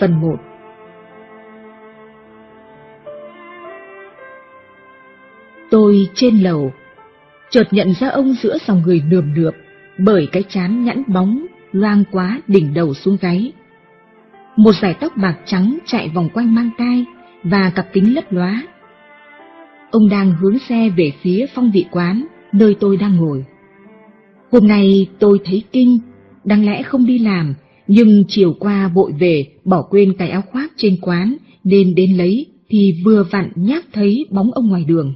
Phần 1 Tôi trên lầu, chợt nhận ra ông giữa dòng người nườm nượp bởi cái chán nhẵn bóng loang quá đỉnh đầu xuống gáy. Một dải tóc bạc trắng chạy vòng quanh mang tai và cặp kính lấp lóa. Ông đang hướng xe về phía phong vị quán, nơi tôi đang ngồi. Hôm nay tôi thấy kinh, đáng lẽ không đi làm, nhưng chiều qua vội về, bỏ quên cái áo khoác trên quán, nên đến lấy, thì vừa vặn nhát thấy bóng ông ngoài đường.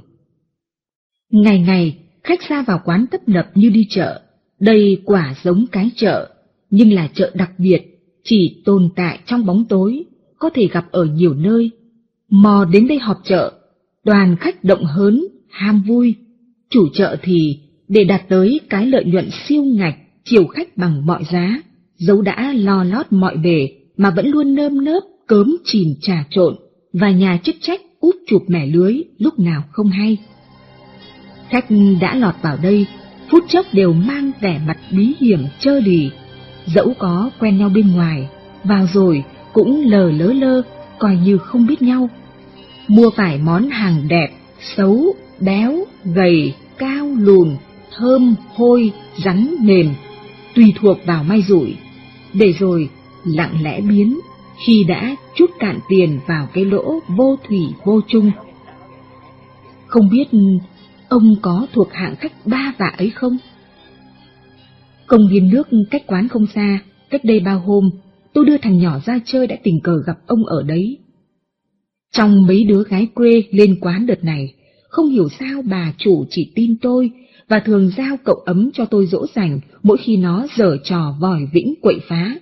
Ngày ngày, khách ra vào quán tấp nập như đi chợ, đây quả giống cái chợ, nhưng là chợ đặc biệt, chỉ tồn tại trong bóng tối, có thể gặp ở nhiều nơi. Mò đến đây họp chợ, đoàn khách động hớn, ham vui. Chủ chợ thì, để đạt tới cái lợi nhuận siêu ngạch, chiều khách bằng mọi giá, dẫu đã lo lót mọi bề, mà vẫn luôn nơm nớp, cớm chìm trà trộn, và nhà chức trách úp chụp mẻ lưới lúc nào không hay. Khách đã lọt vào đây, phút chốc đều mang vẻ mặt bí hiểm chơ đì, dẫu có quen nhau bên ngoài, vào rồi cũng lờ lớ lơ, coi như không biết nhau. Mua phải món hàng đẹp, xấu, béo, gầy, cao, lùn, thơm, hôi, rắn, mềm, tùy thuộc vào may rủi, để rồi lặng lẽ biến khi đã chút cạn tiền vào cái lỗ vô thủy vô chung. Không biết ông có thuộc hạng khách ba vạ ấy không? Công viên nước cách quán không xa, cách đây bao hôm, tôi đưa thằng nhỏ ra chơi đã tình cờ gặp ông ở đấy. Trong mấy đứa gái quê lên quán đợt này, không hiểu sao bà chủ chỉ tin tôi và thường giao cậu ấm cho tôi dỗ dành mỗi khi nó dở trò vòi vĩnh quậy phá.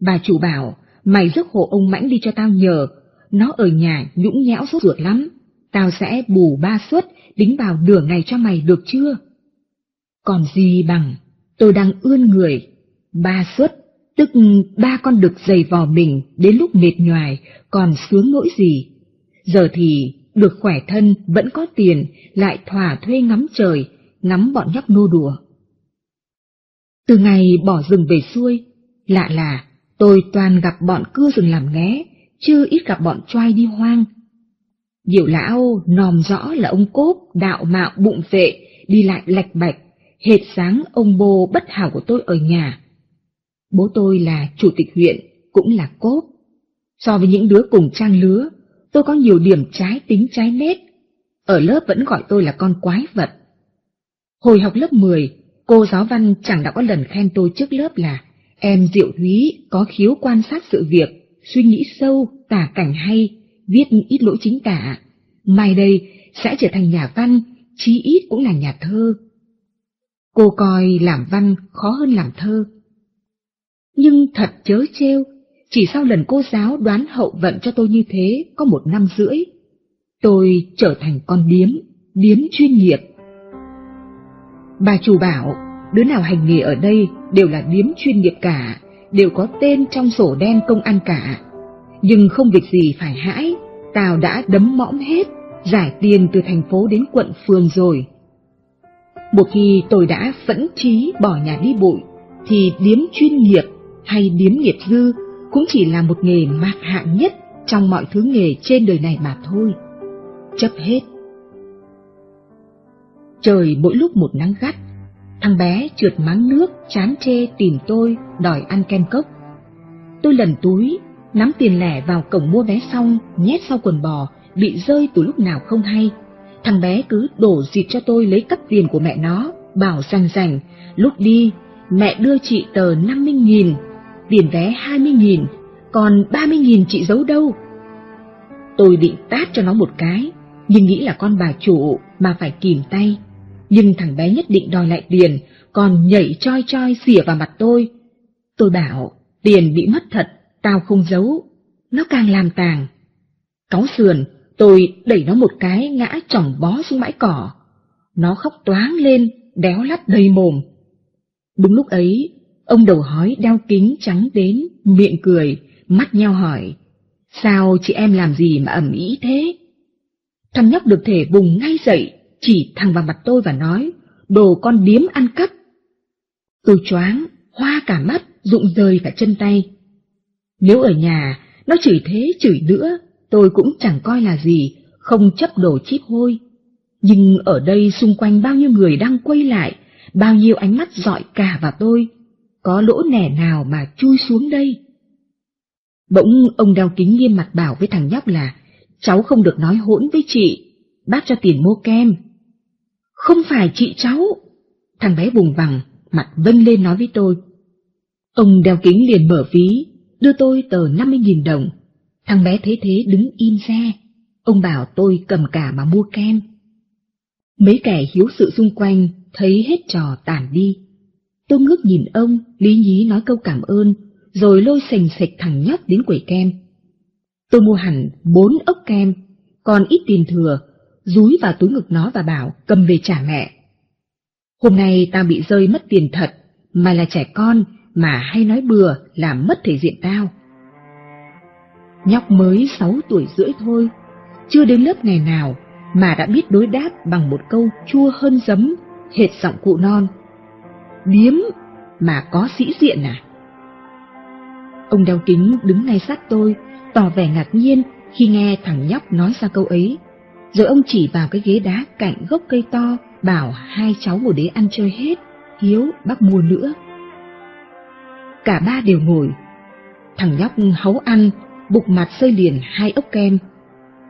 Bà chủ bảo, mày rước hộ ông Mãnh đi cho tao nhờ, nó ở nhà nhũng nhẽo sốt ruột lắm, tao sẽ bù ba suất, đính vào nửa ngày cho mày được chưa? Còn gì bằng, tôi đang ươn người, ba suất, tức ba con đực dày vò mình đến lúc mệt nhoài, còn sướng nỗi gì. Giờ thì được khỏe thân vẫn có tiền, lại thỏa thuê ngắm trời, ngắm bọn nhóc nô đùa. Từ ngày bỏ rừng về xuôi, lạ là tôi toàn gặp bọn cưa rừng làm nghé, chưa ít gặp bọn choai đi hoang. Diệu lão nòm rõ là ông cốp, đạo mạo bụng vệ, đi lại lạch bạch, hệt sáng ông bô bất hảo của tôi ở nhà. Bố tôi là chủ tịch huyện, cũng là cốp. So với những đứa cùng trang lứa, tôi có nhiều điểm trái tính trái nét. Ở lớp vẫn gọi tôi là con quái vật. Hồi học lớp 10, cô giáo văn chẳng đã có lần khen tôi trước lớp là em Diệu Thúy có khiếu quan sát sự việc, suy nghĩ sâu, tả cảnh hay, viết ít lỗi chính tả. Mai đây sẽ trở thành nhà văn, chí ít cũng là nhà thơ. Cô coi làm văn khó hơn làm thơ. Nhưng thật chớ trêu, chỉ sau lần cô giáo đoán hậu vận cho tôi như thế có một năm rưỡi, tôi trở thành con điếm, điếm chuyên nghiệp. Bà chủ bảo, đứa nào hành nghề ở đây đều là điếm chuyên nghiệp cả, đều có tên trong sổ đen công an cả. Nhưng không việc gì phải hãi, Tào đã đấm mõm hết, giải tiền từ thành phố đến quận phường rồi. Một khi tôi đã phẫn trí bỏ nhà đi bụi, thì điếm chuyên nghiệp hay điếm nghiệp dư cũng chỉ là một nghề mạc hạng nhất trong mọi thứ nghề trên đời này mà thôi. Chấp hết. Trời mỗi lúc một nắng gắt, thằng bé trượt máng nước chán chê tìm tôi đòi ăn kem cốc. Tôi lần túi, nắm tiền lẻ vào cổng mua vé xong, nhét sau quần bò, bị rơi từ lúc nào không hay. Thằng bé cứ đổ dịp cho tôi lấy cắp tiền của mẹ nó, bảo rằng rành, lúc đi, mẹ đưa chị tờ 50 nghìn, tiền vé 20 nghìn, còn 30 nghìn chị giấu đâu? Tôi định tát cho nó một cái, nhưng nghĩ là con bà chủ mà phải kìm tay. Nhưng thằng bé nhất định đòi lại tiền, còn nhảy choi choi xỉa vào mặt tôi. Tôi bảo, tiền bị mất thật, tao không giấu. Nó càng làm tàng. Cáu sườn, tôi đẩy nó một cái ngã chỏng bó xuống bãi cỏ. Nó khóc toáng lên, đéo lắt đầy mồm. Đúng lúc ấy, ông đầu hói đeo kính trắng đến, miệng cười, mắt nhau hỏi. Sao chị em làm gì mà ẩm ý thế? Thằng nhóc được thể vùng ngay dậy, chỉ thẳng vào mặt tôi và nói, đồ con điếm ăn cắp. Tôi choáng, hoa cả mắt, rụng rời cả chân tay. Nếu ở nhà, Nó chửi thế chửi nữa, tôi cũng chẳng coi là gì, không chấp đồ chip hôi. Nhưng ở đây xung quanh bao nhiêu người đang quay lại, bao nhiêu ánh mắt dọi cả vào tôi, có lỗ nẻ nào mà chui xuống đây. Bỗng ông đeo kính nghiêm mặt bảo với thằng nhóc là, cháu không được nói hỗn với chị, bác cho tiền mua kem. Không phải chị cháu. Thằng bé vùng vằng, mặt vân lên nói với tôi. Ông đeo kính liền mở ví, đưa tôi tờ 50.000 đồng. Thằng bé thế thế đứng im ra. Ông bảo tôi cầm cả mà mua kem. Mấy kẻ hiếu sự xung quanh thấy hết trò tàn đi. Tôi ngước nhìn ông, lý nhí nói câu cảm ơn, rồi lôi sành sạch thằng nhóc đến quầy kem. Tôi mua hẳn bốn ốc kem, còn ít tiền thừa, rúi vào túi ngực nó và bảo cầm về trả mẹ. Hôm nay tao bị rơi mất tiền thật, mà là trẻ con mà hay nói bừa làm mất thể diện tao. Nhóc mới sáu tuổi rưỡi thôi, chưa đến lớp ngày nào mà đã biết đối đáp bằng một câu chua hơn giấm, hệt giọng cụ non. Điếm mà có sĩ diện à? Ông đeo kính đứng ngay sát tôi, tỏ vẻ ngạc nhiên khi nghe thằng nhóc nói ra câu ấy. Rồi ông chỉ vào cái ghế đá cạnh gốc cây to, bảo hai cháu ngồi đấy ăn chơi hết, Hiếu bác mua nữa. Cả ba đều ngồi. Thằng nhóc hấu ăn, bụng mặt xây liền hai ốc kem.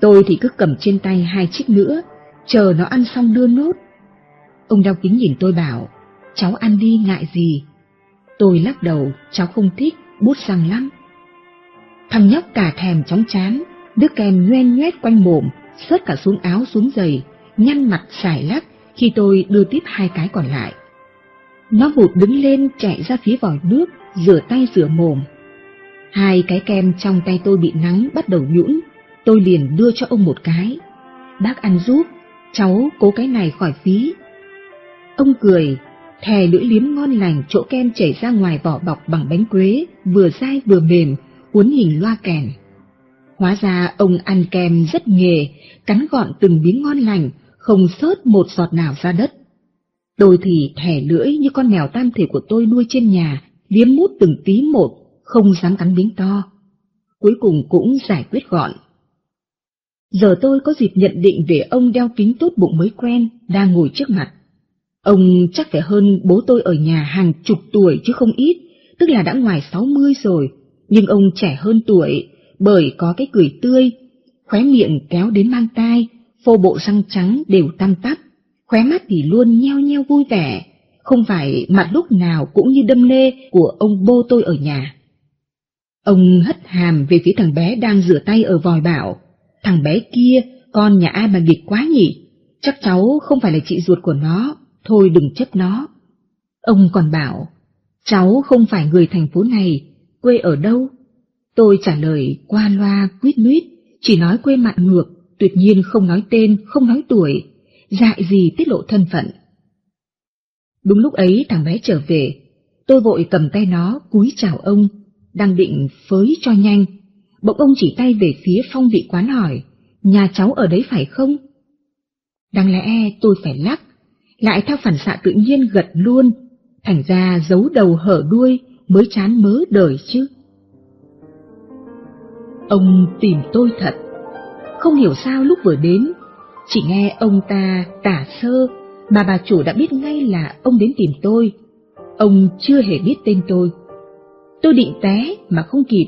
Tôi thì cứ cầm trên tay hai chiếc nữa, chờ nó ăn xong đưa nốt. Ông đau kính nhìn tôi bảo, cháu ăn đi ngại gì. Tôi lắc đầu, cháu không thích, bút răng lắm. Thằng nhóc cả thèm chóng chán, đứa kem nhoen nhoét quanh mồm, sớt cả xuống áo xuống giày, nhăn mặt xài lắc khi tôi đưa tiếp hai cái còn lại. Nó vụt đứng lên chạy ra phía vòi nước, rửa tay rửa mồm. Hai cái kem trong tay tôi bị nắng bắt đầu nhũn, tôi liền đưa cho ông một cái. Bác ăn giúp, cháu cố cái này khỏi phí. Ông cười, thè lưỡi liếm ngon lành chỗ kem chảy ra ngoài vỏ bọc bằng bánh quế, vừa dai vừa mềm, cuốn hình loa kèn. Hóa ra ông ăn kem rất nghề, cắn gọn từng miếng ngon lành, không sớt một giọt nào ra đất. Tôi thì thẻ lưỡi như con mèo tam thể của tôi nuôi trên nhà, liếm mút từng tí một, không dám cắn miếng to. Cuối cùng cũng giải quyết gọn. Giờ tôi có dịp nhận định về ông đeo kính tốt bụng mới quen, đang ngồi trước mặt. Ông chắc phải hơn bố tôi ở nhà hàng chục tuổi chứ không ít, tức là đã ngoài sáu mươi rồi, nhưng ông trẻ hơn tuổi, bởi có cái cười tươi, khóe miệng kéo đến mang tai, phô bộ răng trắng đều tăm tắp, khóe mắt thì luôn nheo nheo vui vẻ, không phải mặt lúc nào cũng như đâm lê của ông bô tôi ở nhà. Ông hất hàm về phía thằng bé đang rửa tay ở vòi bảo, thằng bé kia, con nhà ai mà nghịch quá nhỉ, chắc cháu không phải là chị ruột của nó, thôi đừng chấp nó. Ông còn bảo, cháu không phải người thành phố này, quê ở đâu? Tôi trả lời qua loa quyết luyết, chỉ nói quê mạn ngược, tuyệt nhiên không nói tên, không nói tuổi, dại gì tiết lộ thân phận. Đúng lúc ấy thằng bé trở về, tôi vội cầm tay nó cúi chào ông, đang định phới cho nhanh. Bỗng ông chỉ tay về phía phong vị quán hỏi, nhà cháu ở đấy phải không? Đáng lẽ tôi phải lắc, lại theo phản xạ tự nhiên gật luôn, thành ra giấu đầu hở đuôi mới chán mớ đời chứ. Ông tìm tôi thật, không hiểu sao lúc vừa đến, chỉ nghe ông ta tả sơ mà bà chủ đã biết ngay là ông đến tìm tôi. Ông chưa hề biết tên tôi. Tôi định té mà không kịp.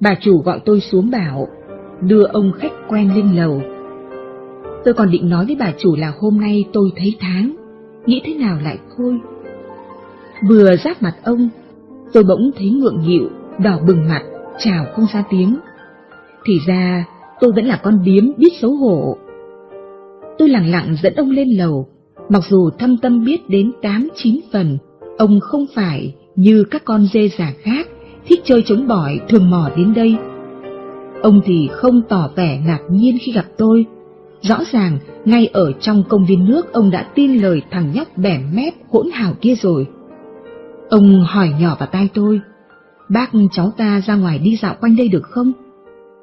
Bà chủ gọi tôi xuống bảo, đưa ông khách quen lên lầu. Tôi còn định nói với bà chủ là hôm nay tôi thấy tháng, nghĩ thế nào lại thôi. Vừa giáp mặt ông, tôi bỗng thấy ngượng nghịu, đỏ bừng mặt, chào không ra tiếng. Thì ra tôi vẫn là con điếm biết xấu hổ. Tôi lặng lặng dẫn ông lên lầu, mặc dù thâm tâm biết đến tám chín phần, ông không phải như các con dê già khác, thích chơi chống bỏi thường mò đến đây. Ông thì không tỏ vẻ ngạc nhiên khi gặp tôi. Rõ ràng, ngay ở trong công viên nước ông đã tin lời thằng nhóc bẻ mép hỗn hào kia rồi. Ông hỏi nhỏ vào tai tôi, bác cháu ta ra ngoài đi dạo quanh đây được không?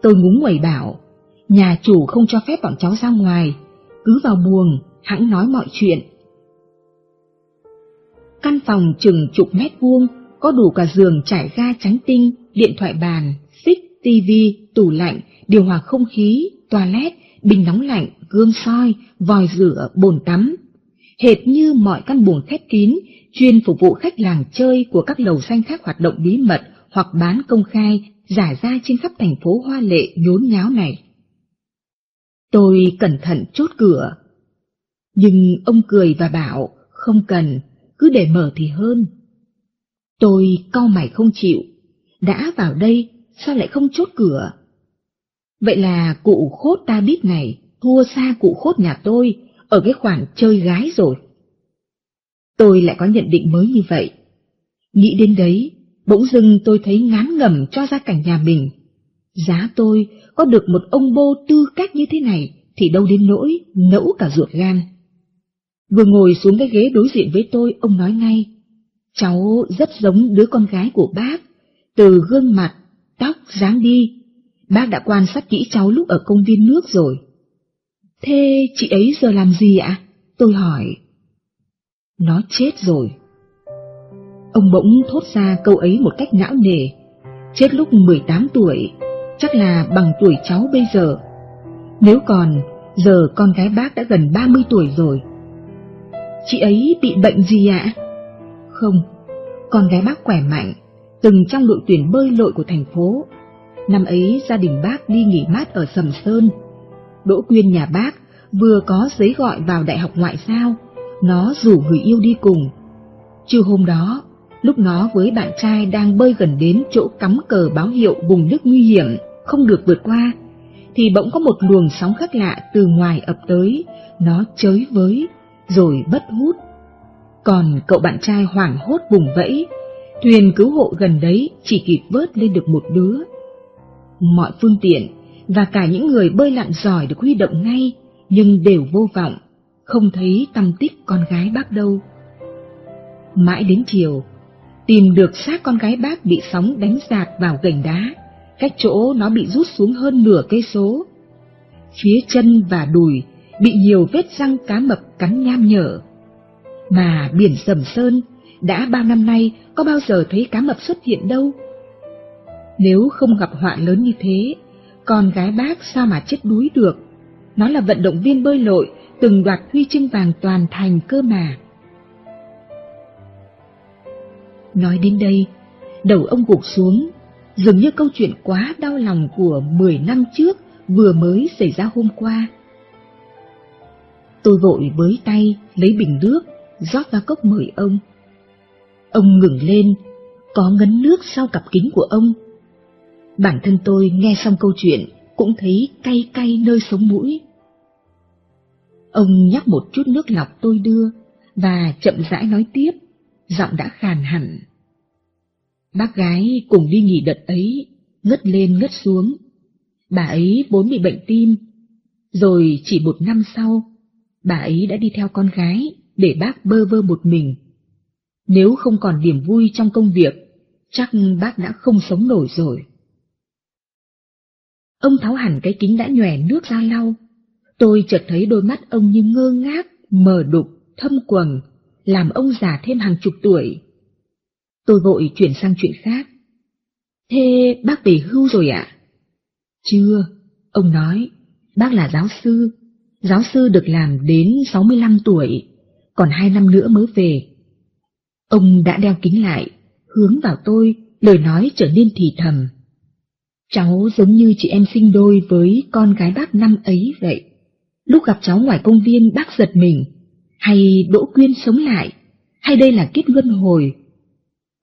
Tôi ngúng nguẩy bảo, nhà chủ không cho phép bọn cháu ra ngoài, cứ vào buồng, hãng nói mọi chuyện. Căn phòng chừng chục mét vuông, có đủ cả giường trải ga trắng tinh, điện thoại bàn, xích, tivi, tủ lạnh, điều hòa không khí, toilet, bình nóng lạnh, gương soi, vòi rửa, bồn tắm. Hệt như mọi căn buồng khép kín, chuyên phục vụ khách làng chơi của các lầu xanh khác hoạt động bí mật hoặc bán công khai, giả ra trên khắp thành phố hoa lệ nhốn nháo này. Tôi cẩn thận chốt cửa. Nhưng ông cười và bảo, không cần, cứ để mở thì hơn. Tôi cau mày không chịu, đã vào đây, sao lại không chốt cửa? Vậy là cụ khốt ta biết này, thua xa cụ khốt nhà tôi, ở cái khoản chơi gái rồi. Tôi lại có nhận định mới như vậy. Nghĩ đến đấy, bỗng dưng tôi thấy ngán ngẩm cho ra cảnh nhà mình. Giá tôi có được một ông bô tư cách như thế này thì đâu đến nỗi nẫu cả ruột gan. Vừa ngồi xuống cái ghế đối diện với tôi, ông nói ngay, cháu rất giống đứa con gái của bác, từ gương mặt, tóc, dáng đi. Bác đã quan sát kỹ cháu lúc ở công viên nước rồi. Thế chị ấy giờ làm gì ạ? Tôi hỏi. Nó chết rồi. Ông bỗng thốt ra câu ấy một cách não nề. Chết lúc 18 tuổi, chắc là bằng tuổi cháu bây giờ. Nếu còn, giờ con gái bác đã gần 30 tuổi rồi. Chị ấy bị bệnh gì ạ? Không, con gái bác khỏe mạnh, từng trong đội tuyển bơi lội của thành phố. Năm ấy gia đình bác đi nghỉ mát ở Sầm Sơn. Đỗ Quyên nhà bác vừa có giấy gọi vào Đại học Ngoại giao, nó rủ người yêu đi cùng. Trưa hôm đó, lúc nó với bạn trai đang bơi gần đến chỗ cắm cờ báo hiệu vùng nước nguy hiểm, không được vượt qua, thì bỗng có một luồng sóng khác lạ từ ngoài ập tới, nó chới với, rồi bất hút. Còn cậu bạn trai hoảng hốt vùng vẫy, thuyền cứu hộ gần đấy chỉ kịp vớt lên được một đứa. Mọi phương tiện và cả những người bơi lặn giỏi được huy động ngay, nhưng đều vô vọng, không thấy tâm tích con gái bác đâu. Mãi đến chiều, tìm được xác con gái bác bị sóng đánh giạt vào gành đá, cách chỗ nó bị rút xuống hơn nửa cây số. Phía chân và đùi bị nhiều vết răng cá mập cắn nham nhở. Mà biển sầm sơn đã bao năm nay có bao giờ thấy cá mập xuất hiện đâu. Nếu không gặp họa lớn như thế, con gái bác sao mà chết đuối được? Nó là vận động viên bơi lội, từng đoạt huy chương vàng toàn thành cơ mà. Nói đến đây, đầu ông gục xuống, dường như câu chuyện quá đau lòng của 10 năm trước vừa mới xảy ra hôm qua. Tôi vội với tay lấy bình nước, rót ra cốc mời ông. Ông ngừng lên, có ngấn nước sau cặp kính của ông. Bản thân tôi nghe xong câu chuyện cũng thấy cay cay nơi sống mũi. Ông nhắc một chút nước lọc tôi đưa và chậm rãi nói tiếp, giọng đã khàn hẳn. Bác gái cùng đi nghỉ đợt ấy, ngất lên ngất xuống. Bà ấy vốn bị bệnh tim, rồi chỉ một năm sau, bà ấy đã đi theo con gái để bác bơ vơ một mình. Nếu không còn niềm vui trong công việc, chắc bác đã không sống nổi rồi. Ông tháo hẳn cái kính đã nhòe nước ra lau. Tôi chợt thấy đôi mắt ông như ngơ ngác, mờ đục, thâm quầng, làm ông già thêm hàng chục tuổi. Tôi vội chuyển sang chuyện khác. Thế bác về hưu rồi ạ? Chưa, ông nói, bác là giáo sư. Giáo sư được làm đến 65 tuổi, còn hai năm nữa mới về. Ông đã đeo kính lại, hướng vào tôi, lời nói trở nên thì thầm. Cháu giống như chị em sinh đôi với con gái bác năm ấy vậy. Lúc gặp cháu ngoài công viên bác giật mình, hay Đỗ Quyên sống lại, hay đây là kiếp luân hồi.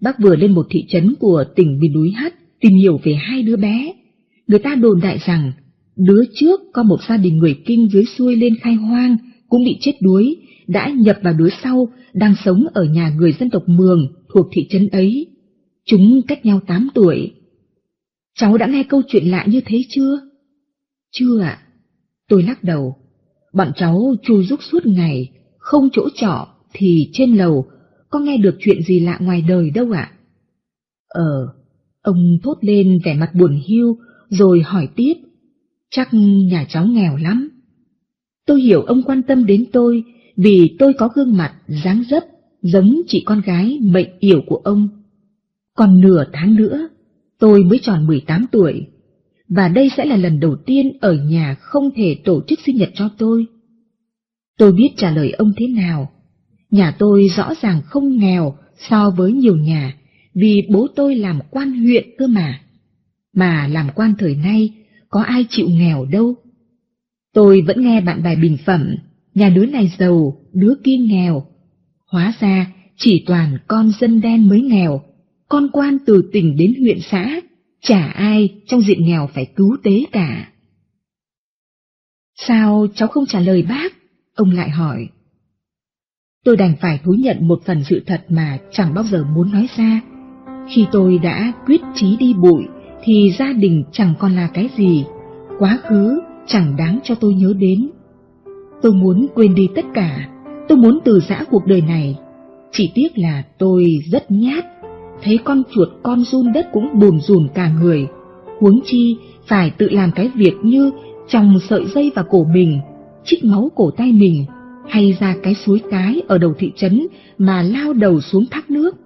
Bác vừa lên một thị trấn của tỉnh miền núi Hắt tìm hiểu về hai đứa bé. Người ta đồn đại rằng, đứa trước có một gia đình người kinh dưới xuôi lên khai hoang, cũng bị chết đuối, đã nhập vào đứa sau, đang sống ở nhà người dân tộc Mường thuộc thị trấn ấy. Chúng cách nhau 8 tuổi. Cháu đã nghe câu chuyện lạ như thế chưa? Chưa ạ. Tôi lắc đầu. Bọn cháu chui rúc suốt ngày, không chỗ trọ thì trên lầu, có nghe được chuyện gì lạ ngoài đời đâu ạ? Ờ, ông thốt lên vẻ mặt buồn hiu, rồi hỏi tiếp. Chắc nhà cháu nghèo lắm. Tôi hiểu ông quan tâm đến tôi vì tôi có gương mặt dáng dấp giống chị con gái mệnh yểu của ông. Còn nửa tháng nữa, tôi mới tròn 18 tuổi, và đây sẽ là lần đầu tiên ở nhà không thể tổ chức sinh nhật cho tôi. Tôi biết trả lời ông thế nào. Nhà tôi rõ ràng không nghèo so với nhiều nhà, vì bố tôi làm quan huyện cơ mà. Mà làm quan thời nay, có ai chịu nghèo đâu. Tôi vẫn nghe bạn bè bình phẩm, nhà đứa này giàu, đứa kia nghèo. Hóa ra, chỉ toàn con dân đen mới nghèo, con quan từ tỉnh đến huyện xã, chả ai trong diện nghèo phải cứu tế cả. Sao cháu không trả lời bác? Ông lại hỏi. Tôi đành phải thú nhận một phần sự thật mà chẳng bao giờ muốn nói ra. Khi tôi đã quyết chí đi bụi, thì gia đình chẳng còn là cái gì, quá khứ chẳng đáng cho tôi nhớ đến. Tôi muốn quên đi tất cả, tôi muốn từ giã cuộc đời này. Chỉ tiếc là tôi rất nhát, thấy con chuột con run đất cũng bùn rùn cả người. Huống chi phải tự làm cái việc như trong sợi dây vào cổ mình, chích máu cổ tay mình, hay ra cái suối cái ở đầu thị trấn mà lao đầu xuống thác nước.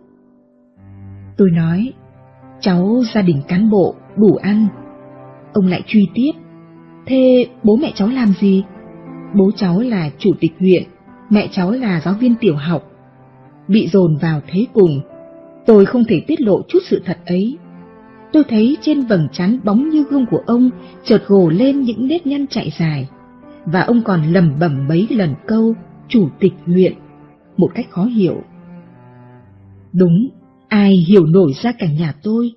Tôi nói, cháu gia đình cán bộ, đủ ăn. Ông lại truy tiếp, thế bố mẹ cháu làm gì? Bố cháu là chủ tịch huyện, mẹ cháu là giáo viên tiểu học. Bị dồn vào thế cùng, tôi không thể tiết lộ chút sự thật ấy. Tôi thấy trên vầng trán bóng như gương của ông chợt gồ lên những nếp nhăn chạy dài, và ông còn lầm bẩm mấy lần câu chủ tịch huyện, một cách khó hiểu. Đúng, ai hiểu nổi ra cảnh nhà tôi.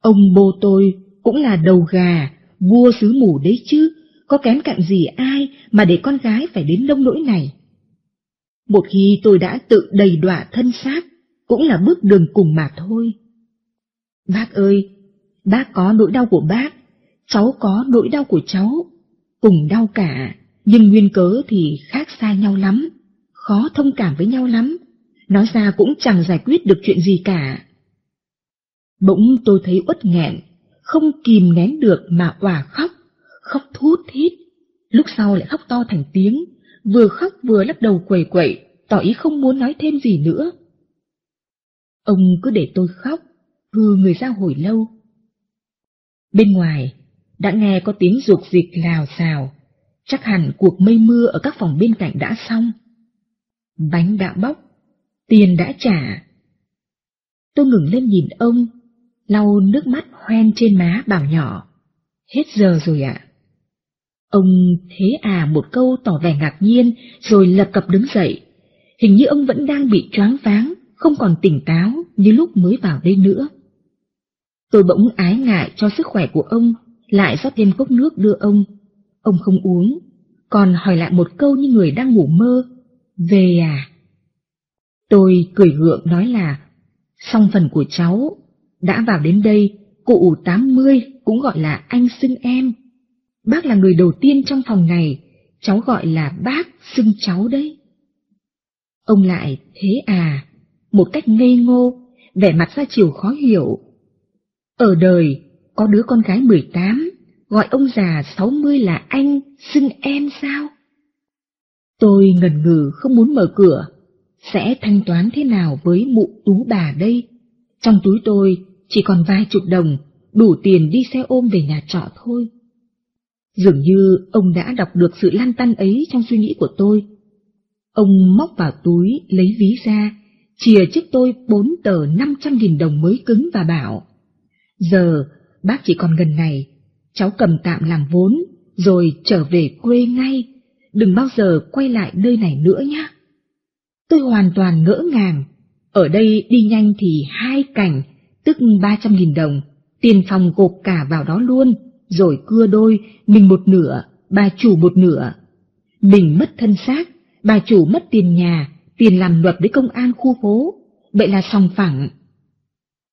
Ông bố tôi cũng là đầu gà, vua xứ mù đấy chứ, có kém cạnh gì ai mà để con gái phải đến nông nỗi này. Một khi tôi đã tự đầy đọa thân xác, cũng là bước đường cùng mà thôi. Bác ơi, bác có nỗi đau của bác, cháu có nỗi đau của cháu, cùng đau cả, nhưng nguyên cớ thì khác xa nhau lắm, khó thông cảm với nhau lắm, nói ra cũng chẳng giải quyết được chuyện gì cả. Bỗng tôi thấy uất nghẹn, không kìm nén được mà òa khóc, khóc thút thít, lúc sau lại khóc to thành tiếng, vừa khóc vừa lắc đầu quẩy quẩy, tỏ ý không muốn nói thêm gì nữa. Ông cứ để tôi khóc, hư người ra hồi lâu. Bên ngoài, đã nghe có tiếng ruột dịch lào xào, chắc hẳn cuộc mây mưa ở các phòng bên cạnh đã xong. Bánh đã bóc, tiền đã trả. Tôi ngừng lên nhìn ông, lau nước mắt hoen trên má bảo nhỏ. Hết giờ rồi ạ. Ông thế à một câu tỏ vẻ ngạc nhiên rồi lập cập đứng dậy. Hình như ông vẫn đang bị choáng váng, không còn tỉnh táo như lúc mới vào đây nữa. Tôi bỗng ái ngại cho sức khỏe của ông, lại rót thêm cốc nước đưa ông. Ông không uống, còn hỏi lại một câu như người đang ngủ mơ. Về à? Tôi cười gượng nói là, xong phần của cháu, đã vào đến đây, cụ 80 cũng gọi là anh xưng em. Bác là người đầu tiên trong phòng này, cháu gọi là bác xưng cháu đấy. Ông lại thế à, một cách ngây ngô, vẻ mặt ra chiều khó hiểu. Ở đời, có đứa con gái 18, gọi ông già 60 là anh, xưng em sao? Tôi ngần ngừ không muốn mở cửa, sẽ thanh toán thế nào với mụ tú bà đây? Trong túi tôi chỉ còn vài chục đồng, đủ tiền đi xe ôm về nhà trọ thôi. Dường như ông đã đọc được sự lan tăn ấy trong suy nghĩ của tôi. Ông móc vào túi, lấy ví ra, chìa trước tôi bốn tờ năm trăm nghìn đồng mới cứng và bảo. Giờ, bác chỉ còn gần này, cháu cầm tạm làm vốn, rồi trở về quê ngay, đừng bao giờ quay lại nơi này nữa nhé. Tôi hoàn toàn ngỡ ngàng, ở đây đi nhanh thì hai cảnh, tức ba trăm nghìn đồng, tiền phòng gộp cả vào đó luôn, rồi cưa đôi, mình một nửa, bà chủ một nửa. Mình mất thân xác, bà chủ mất tiền nhà, tiền làm luật với công an khu phố, vậy là sòng phẳng.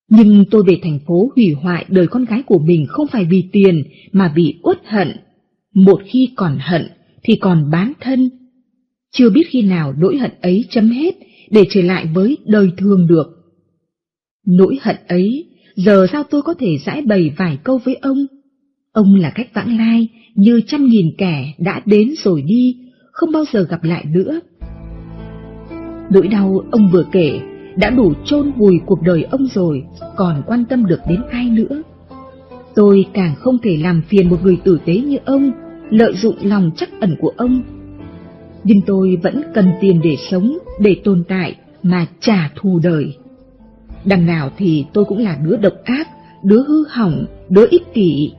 Nhưng tôi về thành phố hủy hoại đời con gái của mình không phải vì tiền mà vì uất hận. Một khi còn hận thì còn bán thân. Chưa biết khi nào nỗi hận ấy chấm hết để trở lại với đời thường được. Nỗi hận ấy, giờ sao tôi có thể giải bày vài câu với ông? Ông là cách vãng lai, như trăm nghìn kẻ đã đến rồi đi, không bao giờ gặp lại nữa. Nỗi đau ông vừa kể đã đủ chôn vùi cuộc đời ông rồi, còn quan tâm được đến ai nữa. Tôi càng không thể làm phiền một người tử tế như ông, lợi dụng lòng chắc ẩn của ông. Nhưng tôi vẫn cần tiền để sống, để tồn tại, mà trả thù đời. Đằng nào thì tôi cũng là đứa độc ác, đứa hư hỏng, đứa ích kỷ.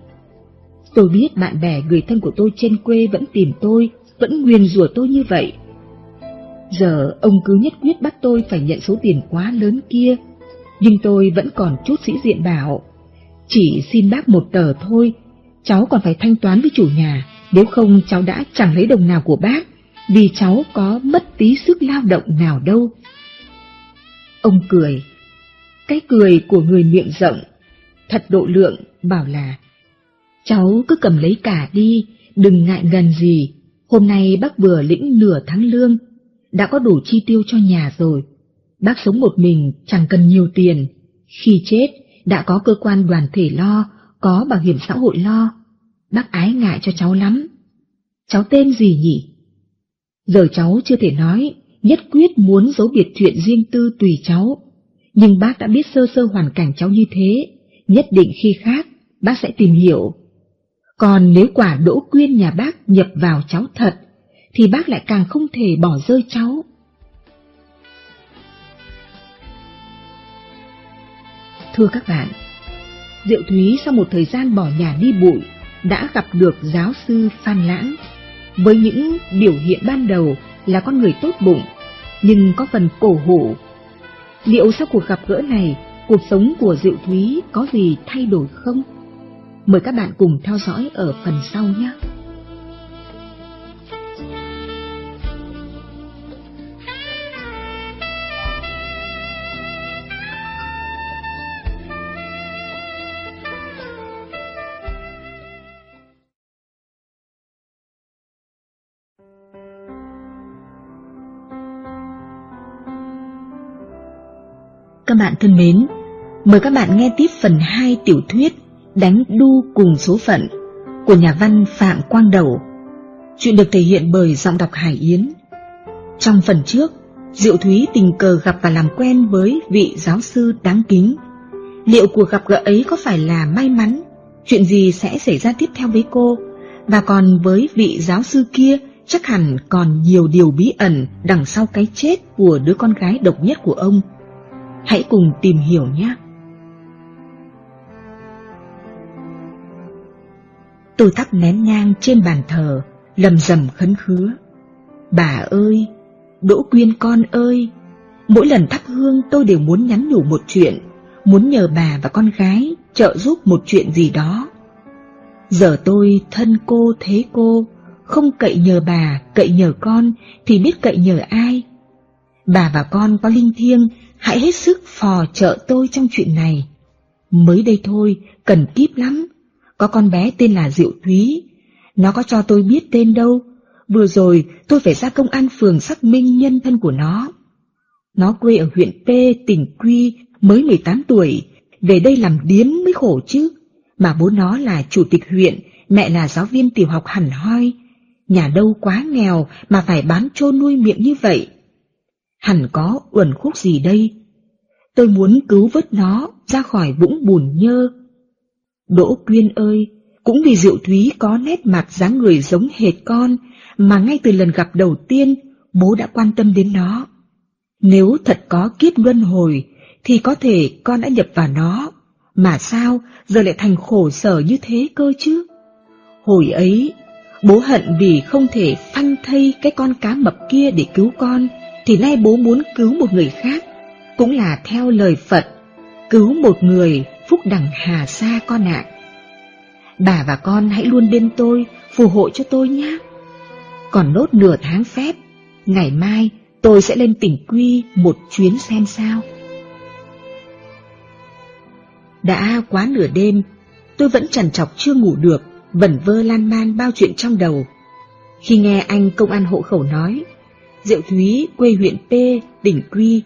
Tôi biết bạn bè người thân của tôi trên quê vẫn tìm tôi, vẫn nguyền rủa tôi như vậy. Giờ ông cứ nhất quyết bắt tôi phải nhận số tiền quá lớn kia, nhưng tôi vẫn còn chút sĩ diện bảo. Chỉ xin bác một tờ thôi, cháu còn phải thanh toán với chủ nhà, nếu không cháu đã chẳng lấy đồng nào của bác, vì cháu có mất tí sức lao động nào đâu. Ông cười, cái cười của người miệng rộng, thật độ lượng, bảo là Cháu cứ cầm lấy cả đi, đừng ngại ngần gì, hôm nay bác vừa lĩnh nửa tháng lương, đã có đủ chi tiêu cho nhà rồi. Bác sống một mình chẳng cần nhiều tiền, khi chết đã có cơ quan đoàn thể lo, có bảo hiểm xã hội lo. Bác ái ngại cho cháu lắm. Cháu tên gì nhỉ? Giờ cháu chưa thể nói, nhất quyết muốn giấu biệt chuyện riêng tư tùy cháu. Nhưng bác đã biết sơ sơ hoàn cảnh cháu như thế, nhất định khi khác, bác sẽ tìm hiểu. Còn nếu quả đỗ quyên nhà bác nhập vào cháu thật, thì bác lại càng không thể bỏ rơi cháu. Thưa các bạn, Diệu Thúy sau một thời gian bỏ nhà đi bụi đã gặp được giáo sư Phan Lãng. Với những biểu hiện ban đầu là con người tốt bụng, nhưng có phần cổ hủ. Liệu sau cuộc gặp gỡ này, cuộc sống của Diệu Thúy có gì thay đổi không? Mời các bạn cùng theo dõi ở phần sau nhé! Các bạn thân mến, mời các bạn nghe tiếp phần 2 tiểu thuyết Đánh đu cùng số phận của nhà văn Phạm Quang Đầu. Chuyện được thể hiện bởi giọng đọc Hải Yến. Trong phần trước, Diệu Thúy tình cờ gặp và làm quen với vị giáo sư đáng kính. Liệu cuộc gặp gỡ ấy có phải là may mắn? Chuyện gì sẽ xảy ra tiếp theo với cô? Và còn với vị giáo sư kia chắc hẳn còn nhiều điều bí ẩn đằng sau cái chết của đứa con gái độc nhất của ông. Hãy cùng tìm hiểu nhé! Tôi thắp nén nhang trên bàn thờ, lầm rầm khấn khứa. Bà ơi, Đỗ Quyên con ơi, mỗi lần thắp hương tôi đều muốn nhắn nhủ một chuyện, muốn nhờ bà và con gái trợ giúp một chuyện gì đó. Giờ tôi thân cô thế cô, không cậy nhờ bà, cậy nhờ con thì biết cậy nhờ ai. Bà và con có linh thiêng, hãy hết sức phò trợ tôi trong chuyện này. Mới đây thôi, cần kíp lắm, có con bé tên là Diệu Thúy, nó có cho tôi biết tên đâu, vừa rồi tôi phải ra công an phường xác minh nhân thân của nó. Nó quê ở huyện P, tỉnh Quy, mới 18 tuổi, về đây làm điếm mới khổ chứ, mà bố nó là chủ tịch huyện, mẹ là giáo viên tiểu học hẳn hoi, nhà đâu quá nghèo mà phải bán trô nuôi miệng như vậy. Hẳn có uẩn khúc gì đây? Tôi muốn cứu vớt nó ra khỏi vũng bùn nhơ, Đỗ Quyên ơi, cũng vì Diệu Thúy có nét mặt dáng người giống hệt con, mà ngay từ lần gặp đầu tiên, bố đã quan tâm đến nó. Nếu thật có kiếp luân hồi, thì có thể con đã nhập vào nó, mà sao giờ lại thành khổ sở như thế cơ chứ? Hồi ấy, bố hận vì không thể phanh thây cái con cá mập kia để cứu con, thì nay bố muốn cứu một người khác, cũng là theo lời Phật, cứu một người phúc đẳng hà xa con ạ. Bà và con hãy luôn bên tôi, phù hộ cho tôi nhé. Còn nốt nửa tháng phép, ngày mai tôi sẽ lên tỉnh Quy một chuyến xem sao. Đã quá nửa đêm, tôi vẫn trằn trọc chưa ngủ được, vẩn vơ lan man bao chuyện trong đầu. Khi nghe anh công an hộ khẩu nói, Diệu Thúy quê huyện P, tỉnh Quy,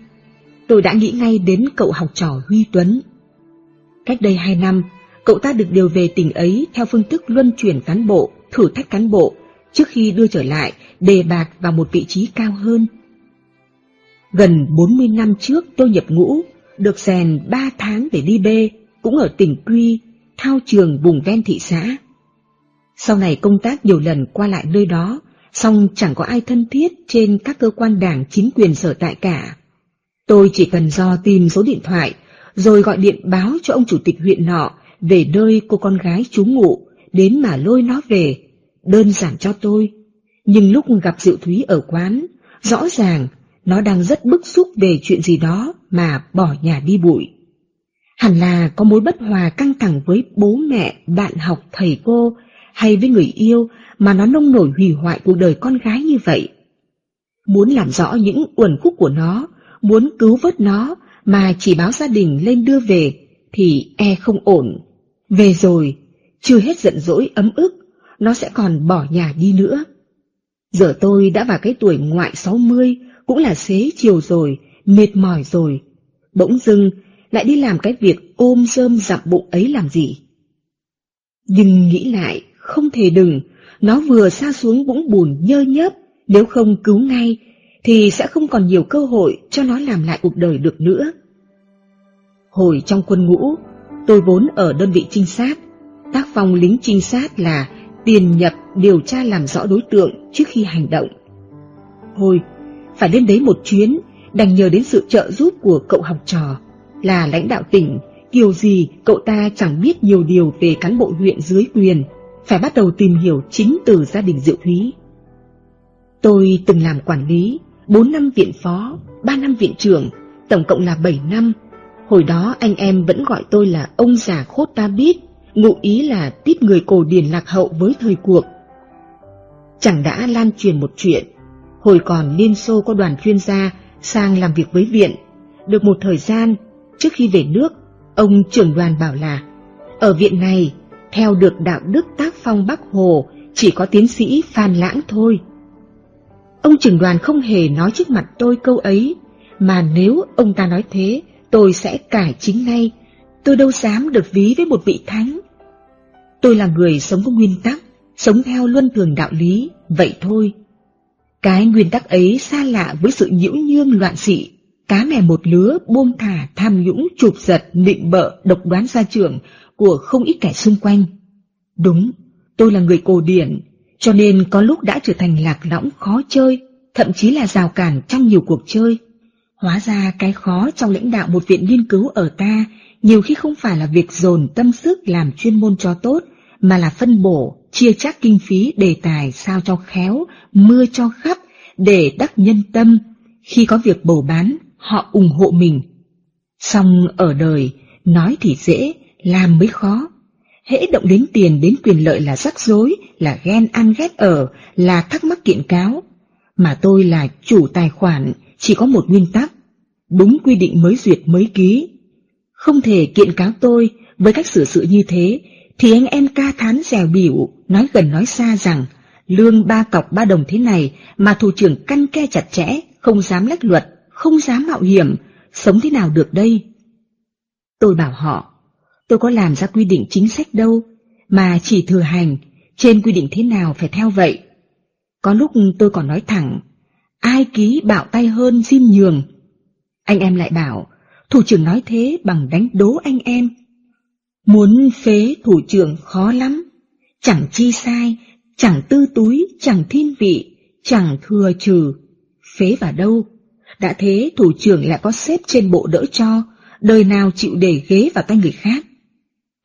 tôi đã nghĩ ngay đến cậu học trò Huy Tuấn. Cách đây hai năm, cậu ta được điều về tỉnh ấy theo phương thức luân chuyển cán bộ, thử thách cán bộ, trước khi đưa trở lại đề bạt vào một vị trí cao hơn. Gần 40 năm trước tôi nhập ngũ, được rèn 3 tháng để đi bê, cũng ở tỉnh Quy, thao trường vùng ven thị xã. Sau này công tác nhiều lần qua lại nơi đó, song chẳng có ai thân thiết trên các cơ quan đảng chính quyền sở tại cả. Tôi chỉ cần do tìm số điện thoại, rồi gọi điện báo cho ông chủ tịch huyện nọ về nơi cô con gái trú ngụ, đến mà lôi nó về, đơn giản cho tôi. Nhưng lúc gặp Diệu Thúy ở quán, rõ ràng nó đang rất bức xúc về chuyện gì đó mà bỏ nhà đi bụi. Hẳn là có mối bất hòa căng thẳng với bố mẹ, bạn học, thầy cô hay với người yêu mà nó nông nổi hủy hoại cuộc đời con gái như vậy. Muốn làm rõ những uẩn khúc của nó, muốn cứu vớt nó mà chỉ báo gia đình lên đưa về thì e không ổn. Về rồi, chưa hết giận dỗi ấm ức, nó sẽ còn bỏ nhà đi nữa. Giờ tôi đã vào cái tuổi ngoại 60, cũng là xế chiều rồi, mệt mỏi rồi. Bỗng dưng lại đi làm cái việc ôm rơm dặm bụng ấy làm gì. Nhưng nghĩ lại, không thể đừng, nó vừa xa xuống vũng bùn nhơ nhớp, nếu không cứu ngay, thì sẽ không còn nhiều cơ hội cho nó làm lại cuộc đời được nữa. Hồi trong quân ngũ, tôi vốn ở đơn vị trinh sát, tác phong lính trinh sát là tiền nhập điều tra làm rõ đối tượng trước khi hành động. Hồi, phải đến đấy một chuyến, đành nhờ đến sự trợ giúp của cậu học trò, là lãnh đạo tỉnh, kiểu gì cậu ta chẳng biết nhiều điều về cán bộ huyện dưới quyền, phải bắt đầu tìm hiểu chính từ gia đình Diệu Thúy. Tôi từng làm quản lý, 4 năm viện phó, 3 năm viện trưởng, tổng cộng là 7 năm. Hồi đó anh em vẫn gọi tôi là ông già khốt ta biết, ngụ ý là tiếp người cổ điển lạc hậu với thời cuộc. Chẳng đã lan truyền một chuyện, hồi còn Liên Xô có đoàn chuyên gia sang làm việc với viện, được một thời gian, trước khi về nước, ông trưởng đoàn bảo là, ở viện này, theo được đạo đức tác phong Bắc Hồ, chỉ có tiến sĩ Phan Lãng thôi. Ông trưởng đoàn không hề nói trước mặt tôi câu ấy, mà nếu ông ta nói thế, tôi sẽ cải chính ngay. Tôi đâu dám được ví với một vị thánh. Tôi là người sống có nguyên tắc, sống theo luân thường đạo lý, vậy thôi. Cái nguyên tắc ấy xa lạ với sự nhiễu nhương loạn dị, cá mè một lứa buông thả tham nhũng chụp giật nịnh bợ độc đoán gia trưởng của không ít kẻ xung quanh. Đúng, tôi là người cổ điển, cho nên có lúc đã trở thành lạc lõng khó chơi, thậm chí là rào cản trong nhiều cuộc chơi. Hóa ra cái khó trong lãnh đạo một viện nghiên cứu ở ta nhiều khi không phải là việc dồn tâm sức làm chuyên môn cho tốt, mà là phân bổ, chia chắc kinh phí đề tài sao cho khéo, mưa cho khắp, để đắc nhân tâm. Khi có việc bầu bán, họ ủng hộ mình. Xong ở đời, nói thì dễ, làm mới khó. Hễ động đến tiền đến quyền lợi là rắc rối, là ghen ăn ghét ở, là thắc mắc kiện cáo. Mà tôi là chủ tài khoản, chỉ có một nguyên tắc. Đúng quy định mới duyệt mới ký. Không thể kiện cáo tôi với cách xử sự như thế, thì anh em ca thán dèo biểu, nói gần nói xa rằng lương ba cọc ba đồng thế này mà thủ trưởng căn ke chặt chẽ, không dám lách luật, không dám mạo hiểm, sống thế nào được đây? Tôi bảo họ, tôi có làm ra quy định chính sách đâu, mà chỉ thừa hành, trên quy định thế nào phải theo vậy. Có lúc tôi còn nói thẳng, ai ký bạo tay hơn xin nhường. Anh em lại bảo, thủ trưởng nói thế bằng đánh đố anh em. Muốn phế thủ trưởng khó lắm, chẳng chi sai, chẳng tư túi, chẳng thiên vị, chẳng thừa trừ. Phế vào đâu? Đã thế thủ trưởng lại có xếp trên bộ đỡ cho, đời nào chịu để ghế vào tay người khác.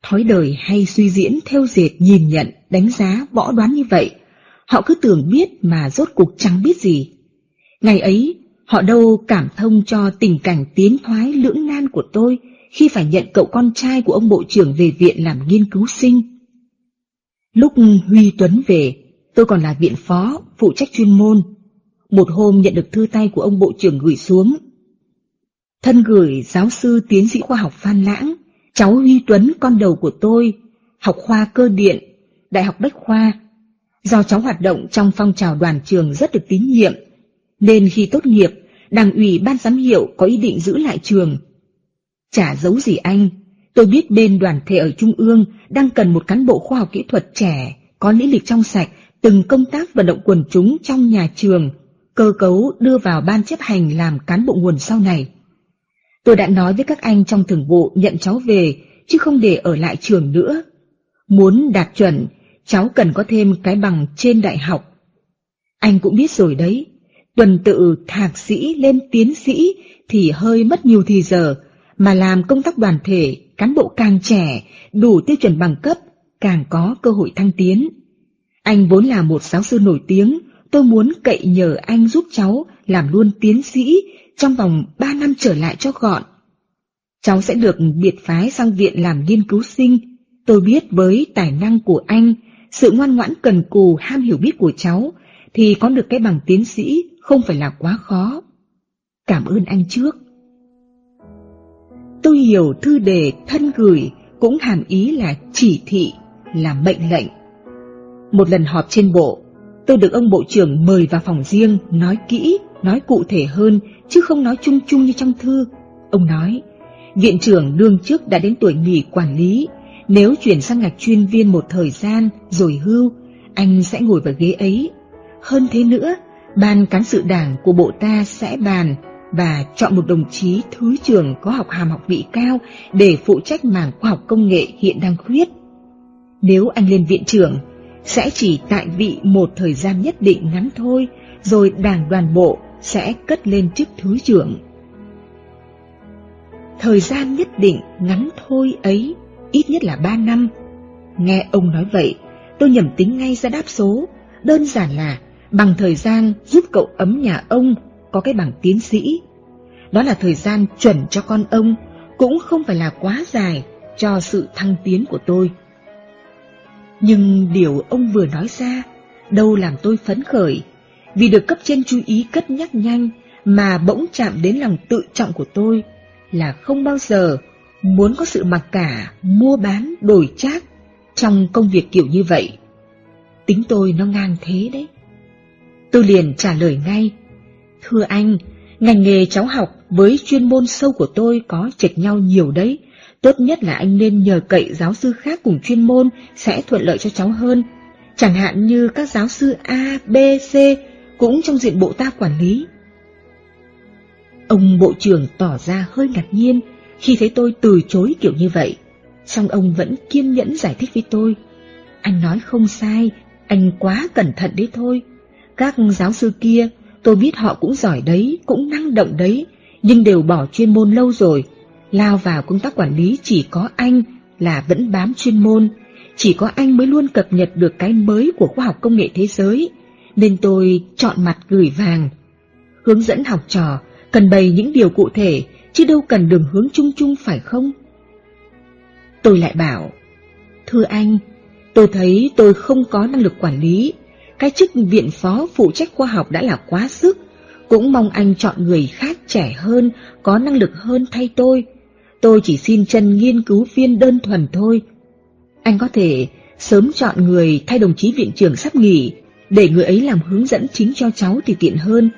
Thói đời hay suy diễn theo dệt nhìn nhận, đánh giá, võ đoán như vậy, họ cứ tưởng biết mà rốt cuộc chẳng biết gì. Ngày ấy, họ đâu cảm thông cho tình cảnh tiến thoái lưỡng nan của tôi khi phải nhận cậu con trai của ông bộ trưởng về viện làm nghiên cứu sinh. Lúc Huy Tuấn về, tôi còn là viện phó, phụ trách chuyên môn. Một hôm nhận được thư tay của ông bộ trưởng gửi xuống. Thân gửi giáo sư tiến sĩ khoa học Phan Lãng, cháu Huy Tuấn con đầu của tôi, học khoa cơ điện, Đại học Bách Khoa. Do cháu hoạt động trong phong trào đoàn trường rất được tín nhiệm, nên khi tốt nghiệp, đảng ủy ban giám hiệu có ý định giữ lại trường. Chả giấu gì anh, tôi biết bên đoàn thể ở Trung ương đang cần một cán bộ khoa học kỹ thuật trẻ, có lý lịch trong sạch, từng công tác vận động quần chúng trong nhà trường, cơ cấu đưa vào ban chấp hành làm cán bộ nguồn sau này. Tôi đã nói với các anh trong thường vụ nhận cháu về, chứ không để ở lại trường nữa. Muốn đạt chuẩn, cháu cần có thêm cái bằng trên đại học. Anh cũng biết rồi đấy, tuần tự thạc sĩ lên tiến sĩ thì hơi mất nhiều thì giờ, mà làm công tác đoàn thể, cán bộ càng trẻ, đủ tiêu chuẩn bằng cấp, càng có cơ hội thăng tiến. Anh vốn là một giáo sư nổi tiếng, tôi muốn cậy nhờ anh giúp cháu làm luôn tiến sĩ trong vòng ba năm trở lại cho gọn. Cháu sẽ được biệt phái sang viện làm nghiên cứu sinh. Tôi biết với tài năng của anh, sự ngoan ngoãn cần cù ham hiểu biết của cháu, thì có được cái bằng tiến sĩ không phải là quá khó. Cảm ơn anh trước. Tôi hiểu thư đề thân gửi cũng hàm ý là chỉ thị, là mệnh lệnh. Một lần họp trên bộ, tôi được ông bộ trưởng mời vào phòng riêng, nói kỹ, nói cụ thể hơn, chứ không nói chung chung như trong thư. Ông nói, viện trưởng đương trước đã đến tuổi nghỉ quản lý, nếu chuyển sang ngạch chuyên viên một thời gian rồi hưu, anh sẽ ngồi vào ghế ấy. Hơn thế nữa, ban cán sự đảng của bộ ta sẽ bàn và chọn một đồng chí thứ trưởng có học hàm học vị cao để phụ trách mảng khoa học công nghệ hiện đang khuyết. Nếu anh lên viện trưởng, sẽ chỉ tại vị một thời gian nhất định ngắn thôi, rồi đảng đoàn bộ sẽ cất lên chức thứ trưởng. Thời gian nhất định ngắn thôi ấy, ít nhất là ba năm. Nghe ông nói vậy, tôi nhầm tính ngay ra đáp số, đơn giản là bằng thời gian giúp cậu ấm nhà ông có cái bằng tiến sĩ. Đó là thời gian chuẩn cho con ông, cũng không phải là quá dài cho sự thăng tiến của tôi. Nhưng điều ông vừa nói ra, đâu làm tôi phấn khởi, vì được cấp trên chú ý cất nhắc nhanh mà bỗng chạm đến lòng tự trọng của tôi là không bao giờ muốn có sự mặc cả, mua bán, đổi trác trong công việc kiểu như vậy. Tính tôi nó ngang thế đấy. Tôi liền trả lời ngay, Thưa anh, ngành nghề cháu học với chuyên môn sâu của tôi có chệch nhau nhiều đấy. Tốt nhất là anh nên nhờ cậy giáo sư khác cùng chuyên môn sẽ thuận lợi cho cháu hơn. Chẳng hạn như các giáo sư A, B, C cũng trong diện bộ ta quản lý. Ông bộ trưởng tỏ ra hơi ngạc nhiên khi thấy tôi từ chối kiểu như vậy. Song ông vẫn kiên nhẫn giải thích với tôi. Anh nói không sai, anh quá cẩn thận đấy thôi. Các giáo sư kia, tôi biết họ cũng giỏi đấy, cũng năng động đấy, nhưng đều bỏ chuyên môn lâu rồi. Lao vào công tác quản lý chỉ có anh là vẫn bám chuyên môn, chỉ có anh mới luôn cập nhật được cái mới của khoa học công nghệ thế giới, nên tôi chọn mặt gửi vàng. Hướng dẫn học trò cần bày những điều cụ thể, chứ đâu cần đường hướng chung chung phải không? Tôi lại bảo, thưa anh, tôi thấy tôi không có năng lực quản lý, cái chức viện phó phụ trách khoa học đã là quá sức, cũng mong anh chọn người khác trẻ hơn, có năng lực hơn thay tôi. Tôi chỉ xin chân nghiên cứu viên đơn thuần thôi. Anh có thể sớm chọn người thay đồng chí viện trưởng sắp nghỉ, để người ấy làm hướng dẫn chính cho cháu thì tiện hơn.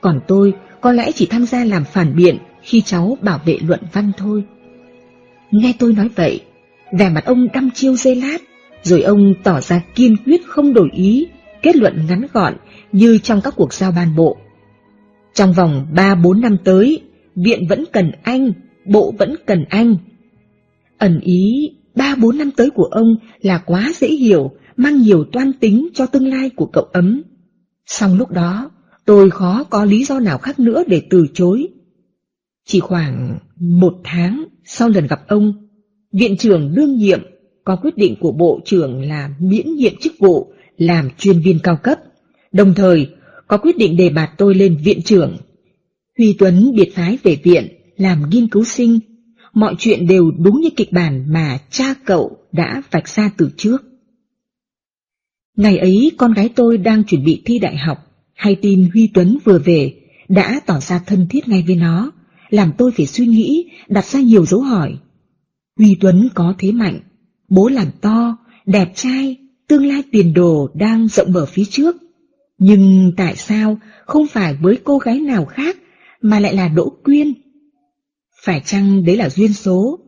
Còn tôi có lẽ chỉ tham gia làm phản biện khi cháu bảo vệ luận văn thôi. Nghe tôi nói vậy, vẻ mặt ông đăm chiêu dây lát, rồi ông tỏ ra kiên quyết không đổi ý, kết luận ngắn gọn như trong các cuộc giao ban bộ. Trong vòng 3-4 năm tới, viện vẫn cần anh, bộ vẫn cần anh. Ẩn ý 3-4 năm tới của ông là quá dễ hiểu, mang nhiều toan tính cho tương lai của cậu ấm. Xong lúc đó, tôi khó có lý do nào khác nữa để từ chối. Chỉ khoảng một tháng sau lần gặp ông, viện trưởng đương nhiệm có quyết định của bộ trưởng là miễn nhiệm chức vụ làm chuyên viên cao cấp, đồng thời có quyết định đề bạt tôi lên viện trưởng. Huy Tuấn biệt phái về viện, làm nghiên cứu sinh, mọi chuyện đều đúng như kịch bản mà cha cậu đã vạch ra từ trước. Ngày ấy con gái tôi đang chuẩn bị thi đại học, hay tin Huy Tuấn vừa về, đã tỏ ra thân thiết ngay với nó, làm tôi phải suy nghĩ, đặt ra nhiều dấu hỏi. Huy Tuấn có thế mạnh, bố làm to, đẹp trai, tương lai tiền đồ đang rộng mở phía trước. Nhưng tại sao không phải với cô gái nào khác mà lại là Đỗ Quyên? Phải chăng đấy là duyên số?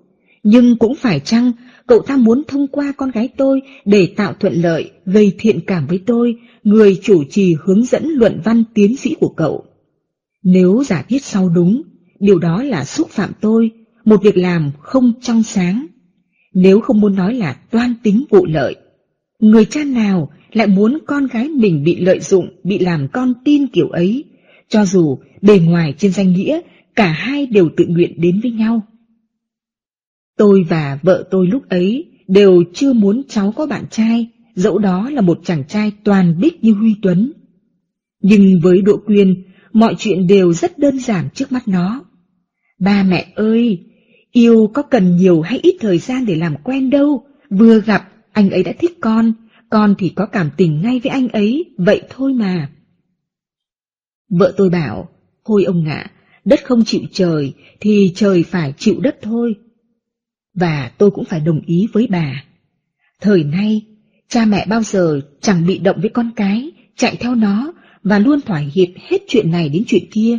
Nhưng cũng phải chăng cậu ta muốn thông qua con gái tôi để tạo thuận lợi, gây thiện cảm với tôi, người chủ trì hướng dẫn luận văn tiến sĩ của cậu? Nếu giả thiết sau đúng, điều đó là xúc phạm tôi, một việc làm không trong sáng. nếu không muốn nói là toan tính vụ lợi. Người cha nào lại muốn con gái mình bị lợi dụng, bị làm con tin kiểu ấy, cho dù bề ngoài trên danh nghĩa cả hai đều tự nguyện đến với nhau. Tôi và vợ tôi lúc ấy đều chưa muốn cháu có bạn trai, dẫu đó là một chàng trai toàn bích như Huy Tuấn. Nhưng với Đỗ Quyên, mọi chuyện đều rất đơn giản trước mắt nó. Ba mẹ ơi, yêu có cần nhiều hay ít thời gian để làm quen đâu, vừa gặp, anh ấy đã thích con, con thì có cảm tình ngay với anh ấy, vậy thôi mà. Vợ tôi bảo, thôi ông ngạ, đất không chịu trời, thì trời phải chịu đất thôi. Và tôi cũng phải đồng ý với bà. Thời nay, cha mẹ bao giờ chẳng bị động với con cái, chạy theo nó, và luôn thỏa hiệp hết chuyện này đến chuyện kia.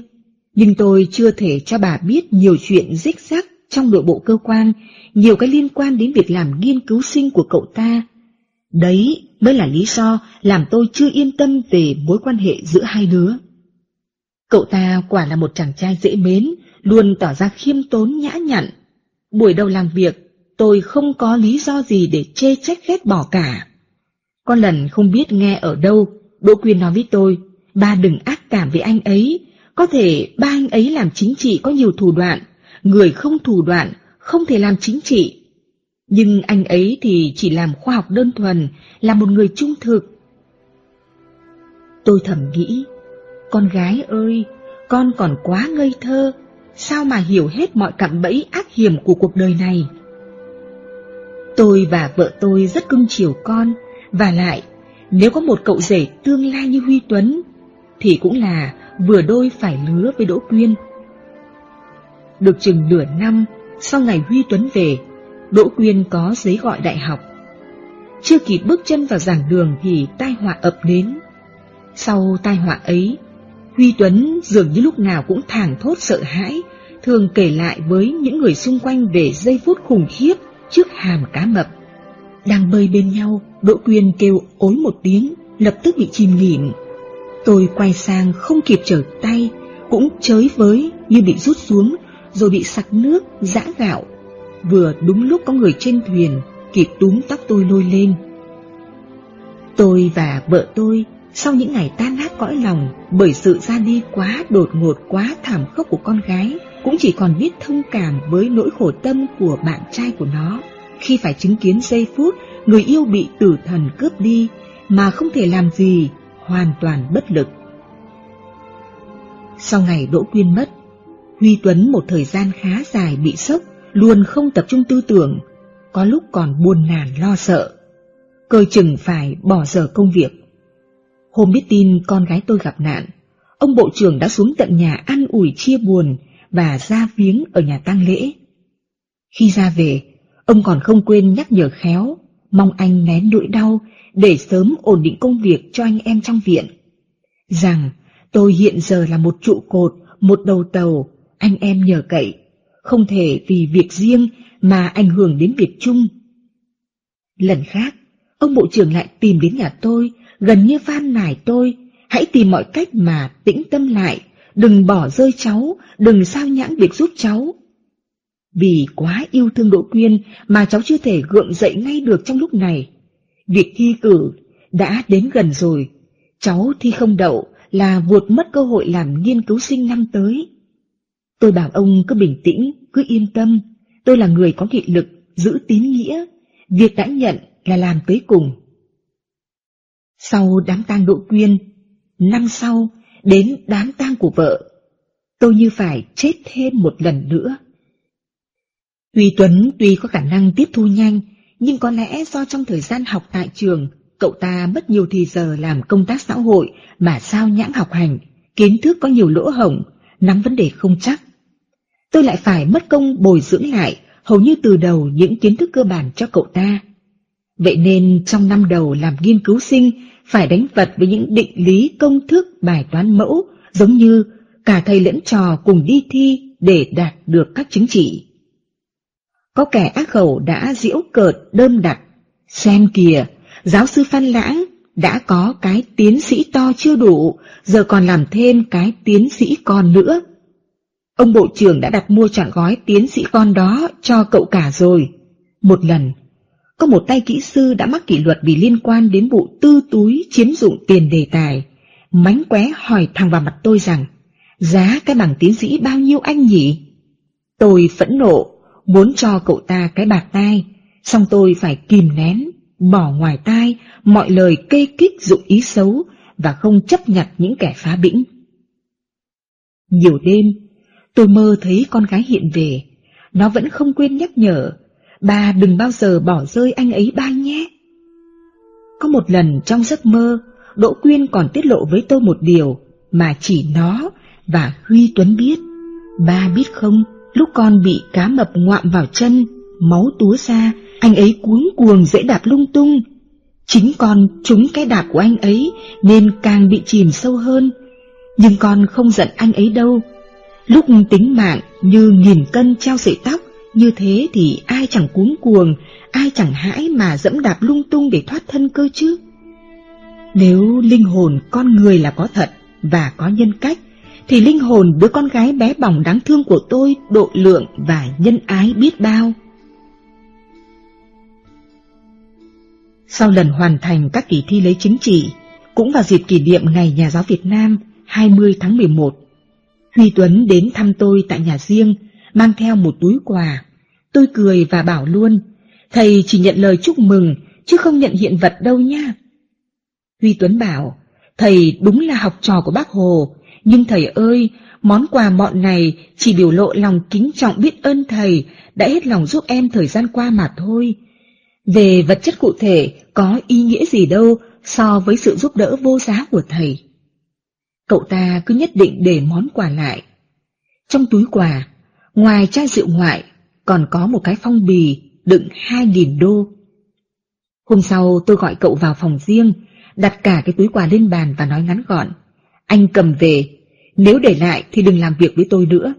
Nhưng tôi chưa thể cho bà biết nhiều chuyện rích rắc trong nội bộ cơ quan, nhiều cái liên quan đến việc làm nghiên cứu sinh của cậu ta. Đấy mới là lý do làm tôi chưa yên tâm về mối quan hệ giữa hai đứa. Cậu ta quả là một chàng trai dễ mến, luôn tỏ ra khiêm tốn nhã nhặn. Buổi đầu làm việc, tôi không có lý do gì để chê trách ghét bỏ cả. Có lần không biết nghe ở đâu, Đỗ Quyên nói với tôi, ba đừng ác cảm với anh ấy, có thể ba anh ấy làm chính trị có nhiều thủ đoạn, người không thủ đoạn, không thể làm chính trị. Nhưng anh ấy thì chỉ làm khoa học đơn thuần, là một người trung thực. Tôi thầm nghĩ, con gái ơi, con còn quá ngây thơ, sao mà hiểu hết mọi cạm bẫy ác hiểm của cuộc đời này. Tôi và vợ tôi rất cưng chiều con, và lại, nếu có một cậu rể tương lai như Huy Tuấn, thì cũng là vừa đôi phải lứa với Đỗ Quyên. Được chừng nửa năm, sau ngày Huy Tuấn về, Đỗ Quyên có giấy gọi đại học. Chưa kịp bước chân vào giảng đường thì tai họa ập đến. Sau tai họa ấy, Huy Tuấn dường như lúc nào cũng thảng thốt sợ hãi, thường kể lại với những người xung quanh về giây phút khủng khiếp trước hàm cá mập. Đang bơi bên nhau, Đỗ Quyên kêu ối một tiếng, lập tức bị chìm nghỉm. Tôi quay sang không kịp trở tay, cũng chới với như bị rút xuống, rồi bị sặc nước, giã gạo. Vừa đúng lúc có người trên thuyền, kịp túm tóc tôi lôi lên. Tôi và vợ tôi sau những ngày tan nát cõi lòng bởi sự ra đi quá đột ngột quá thảm khốc của con gái, cũng chỉ còn biết thông cảm với nỗi khổ tâm của bạn trai của nó khi phải chứng kiến giây phút người yêu bị tử thần cướp đi mà không thể làm gì, hoàn toàn bất lực. Sau ngày Đỗ Quyên mất, Huy Tuấn một thời gian khá dài bị sốc, luôn không tập trung tư tưởng, có lúc còn buồn nản lo sợ. Cơ chừng phải bỏ giờ công việc Hôm biết tin con gái tôi gặp nạn, ông bộ trưởng đã xuống tận nhà ăn ủi chia buồn và ra viếng ở nhà tang lễ. Khi ra về, ông còn không quên nhắc nhở khéo, mong anh nén nỗi đau để sớm ổn định công việc cho anh em trong viện. Rằng tôi hiện giờ là một trụ cột, một đầu tàu, anh em nhờ cậy, không thể vì việc riêng mà ảnh hưởng đến việc chung. Lần khác, ông bộ trưởng lại tìm đến nhà tôi gần như van nài tôi, hãy tìm mọi cách mà tĩnh tâm lại, đừng bỏ rơi cháu, đừng sao nhãng việc giúp cháu. Vì quá yêu thương Đỗ Quyên mà cháu chưa thể gượng dậy ngay được trong lúc này. Việc thi cử đã đến gần rồi, cháu thi không đậu là vụt mất cơ hội làm nghiên cứu sinh năm tới. Tôi bảo ông cứ bình tĩnh, cứ yên tâm, tôi là người có nghị lực, giữ tín nghĩa, việc đã nhận là làm tới cùng. Sau đám tang Đỗ Quyên, năm sau đến đám tang của vợ, tôi như phải chết thêm một lần nữa. Huy Tuấn tuy có khả năng tiếp thu nhanh, nhưng có lẽ do trong thời gian học tại trường, cậu ta mất nhiều thì giờ làm công tác xã hội mà sao nhãng học hành, kiến thức có nhiều lỗ hổng, nắm vấn đề không chắc. Tôi lại phải mất công bồi dưỡng lại hầu như từ đầu những kiến thức cơ bản cho cậu ta. Vậy nên trong năm đầu làm nghiên cứu sinh, phải đánh vật với những định lý công thức bài toán mẫu, giống như cả thầy lẫn trò cùng đi thi để đạt được các chứng chỉ. Có kẻ ác khẩu đã diễu cợt đơm đặt, xem kìa, giáo sư Phan Lãng đã có cái tiến sĩ to chưa đủ, giờ còn làm thêm cái tiến sĩ con nữa. Ông bộ trưởng đã đặt mua trọn gói tiến sĩ con đó cho cậu cả rồi. Một lần, có một tay kỹ sư đã mắc kỷ luật vì liên quan đến vụ tư túi chiếm dụng tiền đề tài. Mánh qué hỏi thẳng vào mặt tôi rằng, giá cái bằng tiến sĩ bao nhiêu anh nhỉ? Tôi phẫn nộ, muốn cho cậu ta cái bạc tai, xong tôi phải kìm nén, bỏ ngoài tai mọi lời kê kích dụng ý xấu và không chấp nhận những kẻ phá bĩnh. Nhiều đêm, tôi mơ thấy con gái hiện về, nó vẫn không quên nhắc nhở, bà đừng bao giờ bỏ rơi anh ấy ba nhé. Có một lần trong giấc mơ, Đỗ Quyên còn tiết lộ với tôi một điều mà chỉ nó và Huy Tuấn biết. Ba biết không, lúc con bị cá mập ngoạm vào chân, máu túa ra, anh ấy cuống cuồng dễ đạp lung tung. Chính con trúng cái đạp của anh ấy nên càng bị chìm sâu hơn. Nhưng con không giận anh ấy đâu. Lúc tính mạng như nghìn cân treo sợi tóc, như thế thì ai chẳng cuống cuồng, ai chẳng hãi mà dẫm đạp lung tung để thoát thân cơ chứ. Nếu linh hồn con người là có thật và có nhân cách, thì linh hồn đứa con gái bé bỏng đáng thương của tôi độ lượng và nhân ái biết bao. Sau lần hoàn thành các kỳ thi lấy chứng chỉ, cũng vào dịp kỷ niệm Ngày Nhà giáo Việt Nam 20 tháng 11, Huy Tuấn đến thăm tôi tại nhà riêng, mang theo một túi quà. Tôi cười và bảo luôn, thầy chỉ nhận lời chúc mừng, chứ không nhận hiện vật đâu nha. Huy Tuấn bảo, thầy đúng là học trò của bác Hồ, nhưng thầy ơi, món quà mọn này chỉ biểu lộ lòng kính trọng biết ơn thầy đã hết lòng giúp em thời gian qua mà thôi. Về vật chất cụ thể có ý nghĩa gì đâu so với sự giúp đỡ vô giá của thầy. Cậu ta cứ nhất định để món quà lại. Trong túi quà, ngoài chai rượu ngoại, còn có một cái phong bì đựng hai nghìn đô. Hôm sau tôi gọi cậu vào phòng riêng, đặt cả cái túi quà lên bàn và nói ngắn gọn. Anh cầm về, nếu để lại thì đừng làm việc với tôi nữa.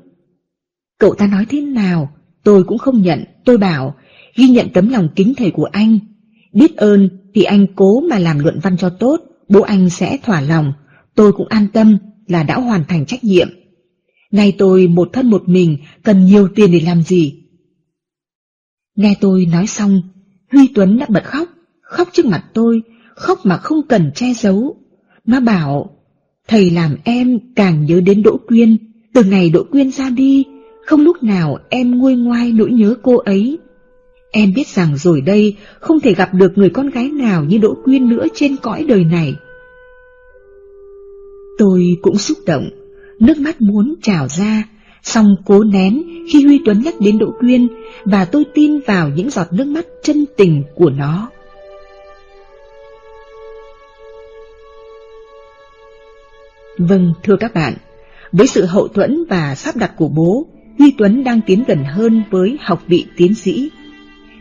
Cậu ta nói thế nào, tôi cũng không nhận, tôi bảo, ghi nhận tấm lòng kính thầy của anh. Biết ơn thì anh cố mà làm luận văn cho tốt, bố anh sẽ thỏa lòng, tôi cũng an tâm là đã hoàn thành trách nhiệm. Nay tôi một thân một mình, cần nhiều tiền để làm gì? Nghe tôi nói xong, Huy Tuấn đã bật khóc, khóc trước mặt tôi, khóc mà không cần che giấu. Nó bảo, thầy làm em càng nhớ đến Đỗ Quyên, từ ngày Đỗ Quyên ra đi, không lúc nào em nguôi ngoai nỗi nhớ cô ấy. Em biết rằng rồi đây không thể gặp được người con gái nào như Đỗ Quyên nữa trên cõi đời này. Tôi cũng xúc động, nước mắt muốn trào ra, song cố nén khi Huy Tuấn nhắc đến Đỗ Quyên và tôi tin vào những giọt nước mắt chân tình của nó. Vâng, thưa các bạn, với sự hậu thuẫn và sắp đặt của bố, Huy Tuấn đang tiến gần hơn với học vị tiến sĩ.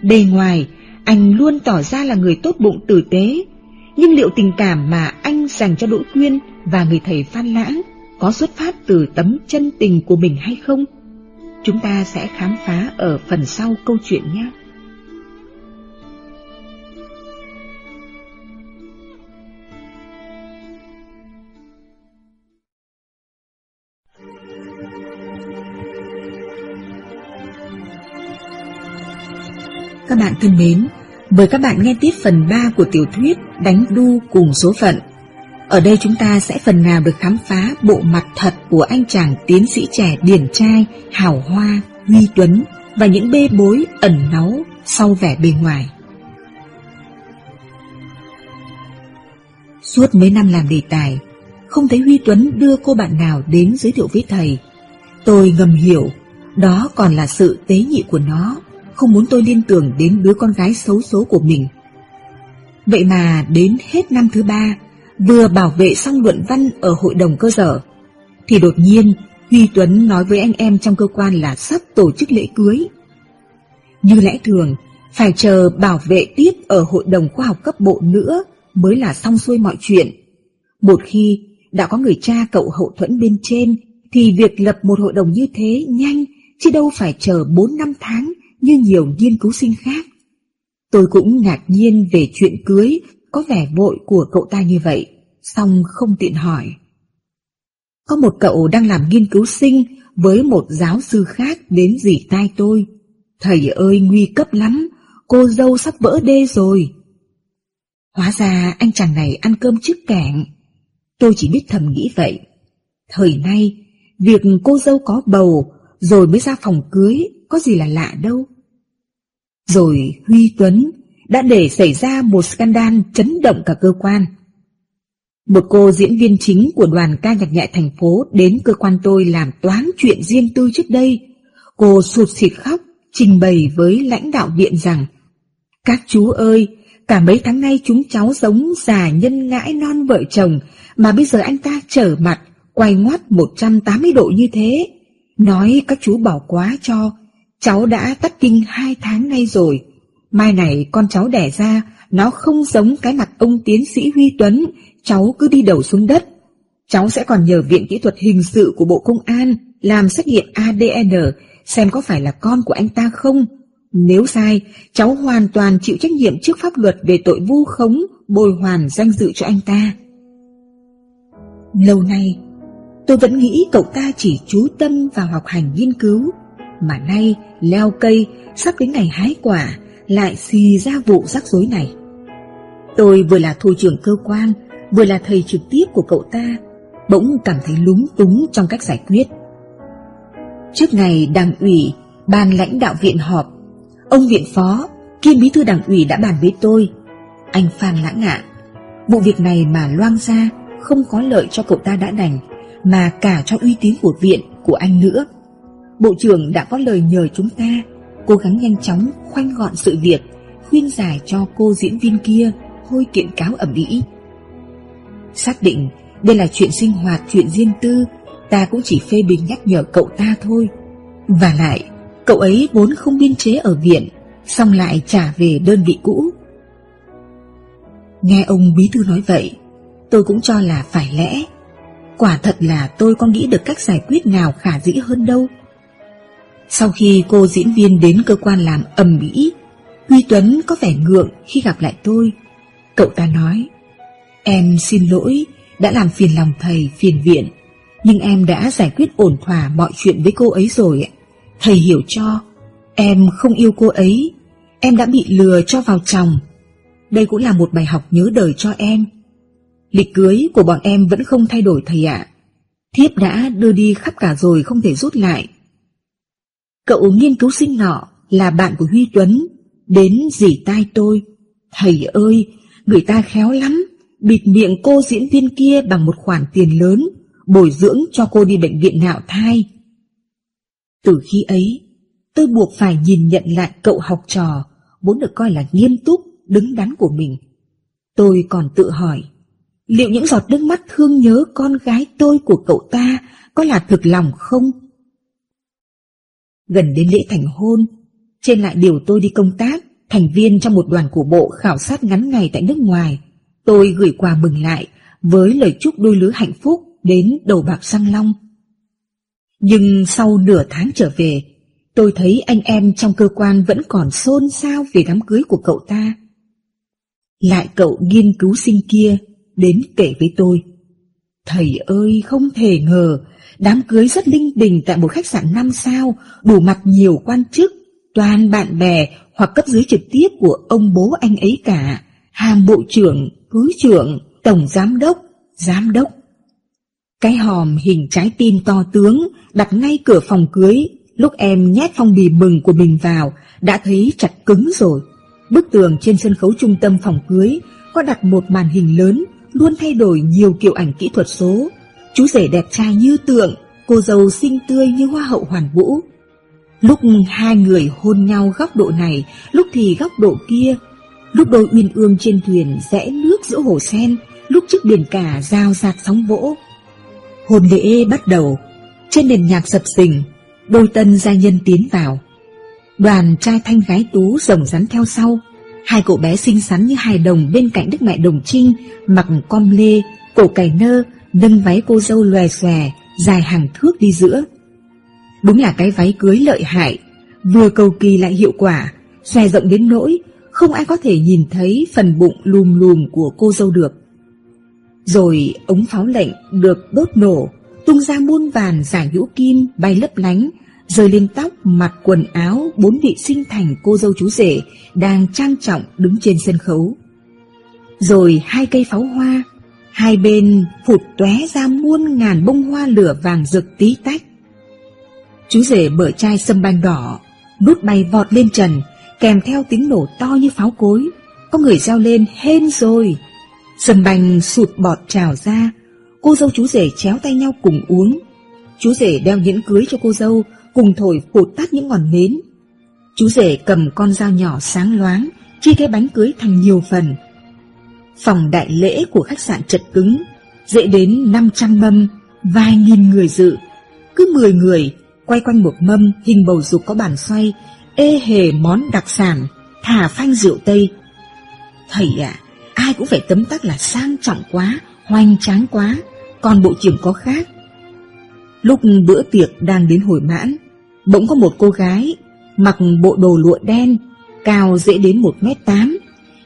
Bề ngoài, anh luôn tỏ ra là người tốt bụng tử tế, nhưng liệu tình cảm mà anh dành cho Đỗ Quyên và người thầy Phan Lãng có xuất phát từ tấm chân tình của mình hay không? Chúng ta sẽ khám phá ở phần sau câu chuyện nhé. Các bạn thân mến, mời các bạn nghe tiếp phần 3 của tiểu thuyết Đánh đu cùng số phận. Ở đây chúng ta sẽ phần nào được khám phá bộ mặt thật của anh chàng tiến sĩ trẻ điển trai, hào hoa, huy tuấn và những bê bối ẩn náu sau vẻ bề ngoài. Suốt mấy năm làm đề tài, không thấy Huy Tuấn đưa cô bạn nào đến giới thiệu với thầy. Tôi ngầm hiểu, đó còn là sự tế nhị của nó không muốn tôi liên tưởng đến đứa con gái xấu số của mình. Vậy mà đến hết năm thứ ba, vừa bảo vệ xong luận văn ở hội đồng cơ sở, thì đột nhiên Huy Tuấn nói với anh em trong cơ quan là sắp tổ chức lễ cưới. Như lẽ thường, phải chờ bảo vệ tiếp ở hội đồng khoa học cấp bộ nữa mới là xong xuôi mọi chuyện. Một khi đã có người cha cậu hậu thuẫn bên trên, thì việc lập một hội đồng như thế nhanh, chứ đâu phải chờ 4 năm tháng như nhiều nghiên cứu sinh khác. Tôi cũng ngạc nhiên về chuyện cưới có vẻ vội của cậu ta như vậy, song không tiện hỏi. Có một cậu đang làm nghiên cứu sinh với một giáo sư khác đến dì tai tôi. Thầy ơi nguy cấp lắm, cô dâu sắp vỡ đê rồi. Hóa ra anh chàng này ăn cơm trước cạn. Tôi chỉ biết thầm nghĩ vậy. Thời nay, việc cô dâu có bầu rồi mới ra phòng cưới có gì là lạ đâu. Rồi Huy Tuấn đã để xảy ra một scandal chấn động cả cơ quan. Một cô diễn viên chính của đoàn ca nhạc nhẹ thành phố đến cơ quan tôi làm toán chuyện riêng tư trước đây. Cô sụt xịt khóc, trình bày với lãnh đạo viện rằng Các chú ơi, cả mấy tháng nay chúng cháu giống già nhân ngãi non vợ chồng mà bây giờ anh ta trở mặt, quay ngoắt 180 độ như thế. Nói các chú bảo quá cho, cháu đã tắt kinh hai tháng nay rồi. Mai này con cháu đẻ ra, nó không giống cái mặt ông tiến sĩ Huy Tuấn, cháu cứ đi đầu xuống đất. Cháu sẽ còn nhờ Viện Kỹ thuật Hình sự của Bộ Công an làm xét nghiệm ADN xem có phải là con của anh ta không. Nếu sai, cháu hoàn toàn chịu trách nhiệm trước pháp luật về tội vu khống, bồi hoàn danh dự cho anh ta. Lâu nay, tôi vẫn nghĩ cậu ta chỉ chú tâm vào học hành nghiên cứu, mà nay leo cây sắp đến ngày hái quả lại xì ra vụ rắc rối này. Tôi vừa là thủ trưởng cơ quan, vừa là thầy trực tiếp của cậu ta, bỗng cảm thấy lúng túng trong cách giải quyết. Trước ngày đảng ủy, ban lãnh đạo viện họp, ông viện phó, kiêm bí thư đảng ủy đã bàn với tôi. Anh Phan Lãng Ngạn, vụ việc này mà loang ra không có lợi cho cậu ta đã đành, mà cả cho uy tín của viện, của anh nữa. Bộ trưởng đã có lời nhờ chúng ta cố gắng nhanh chóng khoanh gọn sự việc, khuyên giải cho cô diễn viên kia hôi kiện cáo ẩm ý. Xác định đây là chuyện sinh hoạt, chuyện riêng tư, ta cũng chỉ phê bình nhắc nhở cậu ta thôi. Và lại, cậu ấy vốn không biên chế ở viện, xong lại trả về đơn vị cũ. Nghe ông bí thư nói vậy, tôi cũng cho là phải lẽ. Quả thật là tôi có nghĩ được cách giải quyết nào khả dĩ hơn đâu. Sau khi cô diễn viên đến cơ quan làm ầm ĩ, Huy Tuấn có vẻ ngượng khi gặp lại tôi. Cậu ta nói, em xin lỗi, đã làm phiền lòng thầy, phiền viện, nhưng em đã giải quyết ổn thỏa mọi chuyện với cô ấy rồi. Thầy hiểu cho, em không yêu cô ấy, em đã bị lừa cho vào chồng. Đây cũng là một bài học nhớ đời cho em. Lịch cưới của bọn em vẫn không thay đổi thầy ạ. Thiếp đã đưa đi khắp cả rồi không thể rút lại. Cậu nghiên cứu sinh nọ là bạn của Huy Tuấn, đến dì tai tôi. Thầy ơi, người ta khéo lắm, bịt miệng cô diễn viên kia bằng một khoản tiền lớn, bồi dưỡng cho cô đi bệnh viện nạo thai. Từ khi ấy, tôi buộc phải nhìn nhận lại cậu học trò, vốn được coi là nghiêm túc, đứng đắn của mình. Tôi còn tự hỏi, liệu những giọt nước mắt thương nhớ con gái tôi của cậu ta có là thực lòng không? Gần đến lễ thành hôn, trên lại điều tôi đi công tác, thành viên trong một đoàn của bộ khảo sát ngắn ngày tại nước ngoài. Tôi gửi quà mừng lại với lời chúc đôi lứa hạnh phúc đến đầu bạc sang long. Nhưng sau nửa tháng trở về, tôi thấy anh em trong cơ quan vẫn còn xôn xao về đám cưới của cậu ta. Lại cậu nghiên cứu sinh kia đến kể với tôi. Thầy ơi, không thể ngờ Đám cưới rất linh đình tại một khách sạn 5 sao, đủ mặt nhiều quan chức, toàn bạn bè hoặc cấp dưới trực tiếp của ông bố anh ấy cả, hàm bộ trưởng, thứ trưởng, tổng giám đốc, giám đốc. Cái hòm hình trái tim to tướng đặt ngay cửa phòng cưới, lúc em nhét phong bì mừng của mình vào, đã thấy chặt cứng rồi. Bức tường trên sân khấu trung tâm phòng cưới có đặt một màn hình lớn, luôn thay đổi nhiều kiểu ảnh kỹ thuật số, Chú rể đẹp trai như tượng, cô dâu xinh tươi như hoa hậu hoàn vũ. Lúc hai người hôn nhau góc độ này, lúc thì góc độ kia. Lúc đôi uyên ương trên thuyền rẽ nước giữa hồ sen, lúc trước biển cả giao giạt sóng vỗ. Hôn lễ bắt đầu, trên nền nhạc sập sình, đôi tân gia nhân tiến vào. Đoàn trai thanh gái tú rồng rắn theo sau, hai cậu bé xinh xắn như hài đồng bên cạnh đức mẹ đồng trinh, mặc com lê, cổ cài nơ, nâng váy cô dâu lòe xòe, dài hàng thước đi giữa. Đúng là cái váy cưới lợi hại, vừa cầu kỳ lại hiệu quả, xòe rộng đến nỗi không ai có thể nhìn thấy phần bụng lùm lùm của cô dâu được. Rồi ống pháo lệnh được đốt nổ, tung ra muôn vàn giải nhũ kim bay lấp lánh, rơi lên tóc, mặt quần áo bốn vị sinh thành cô dâu chú rể đang trang trọng đứng trên sân khấu. Rồi hai cây pháo hoa, hai bên phụt tóe ra muôn ngàn bông hoa lửa vàng rực tí tách. Chú rể bở chai sâm banh đỏ, nút bay vọt lên trần, kèm theo tiếng nổ to như pháo cối. Có người reo lên hên rồi. Sâm banh sụt bọt trào ra, cô dâu chú rể chéo tay nhau cùng uống. Chú rể đeo nhẫn cưới cho cô dâu, cùng thổi phụt tắt những ngọn nến. Chú rể cầm con dao nhỏ sáng loáng, chia cái bánh cưới thành nhiều phần. Phòng đại lễ của khách sạn chật cứng, dễ đến 500 mâm, vài nghìn người dự. Cứ 10 người, quay quanh một mâm hình bầu dục có bàn xoay, ê hề món đặc sản, thả phanh rượu Tây. Thầy ạ, ai cũng phải tấm tắc là sang trọng quá, hoành tráng quá, còn bộ trưởng có khác. Lúc bữa tiệc đang đến hồi mãn, bỗng có một cô gái mặc bộ đồ lụa đen, cao dễ đến 1 mét 8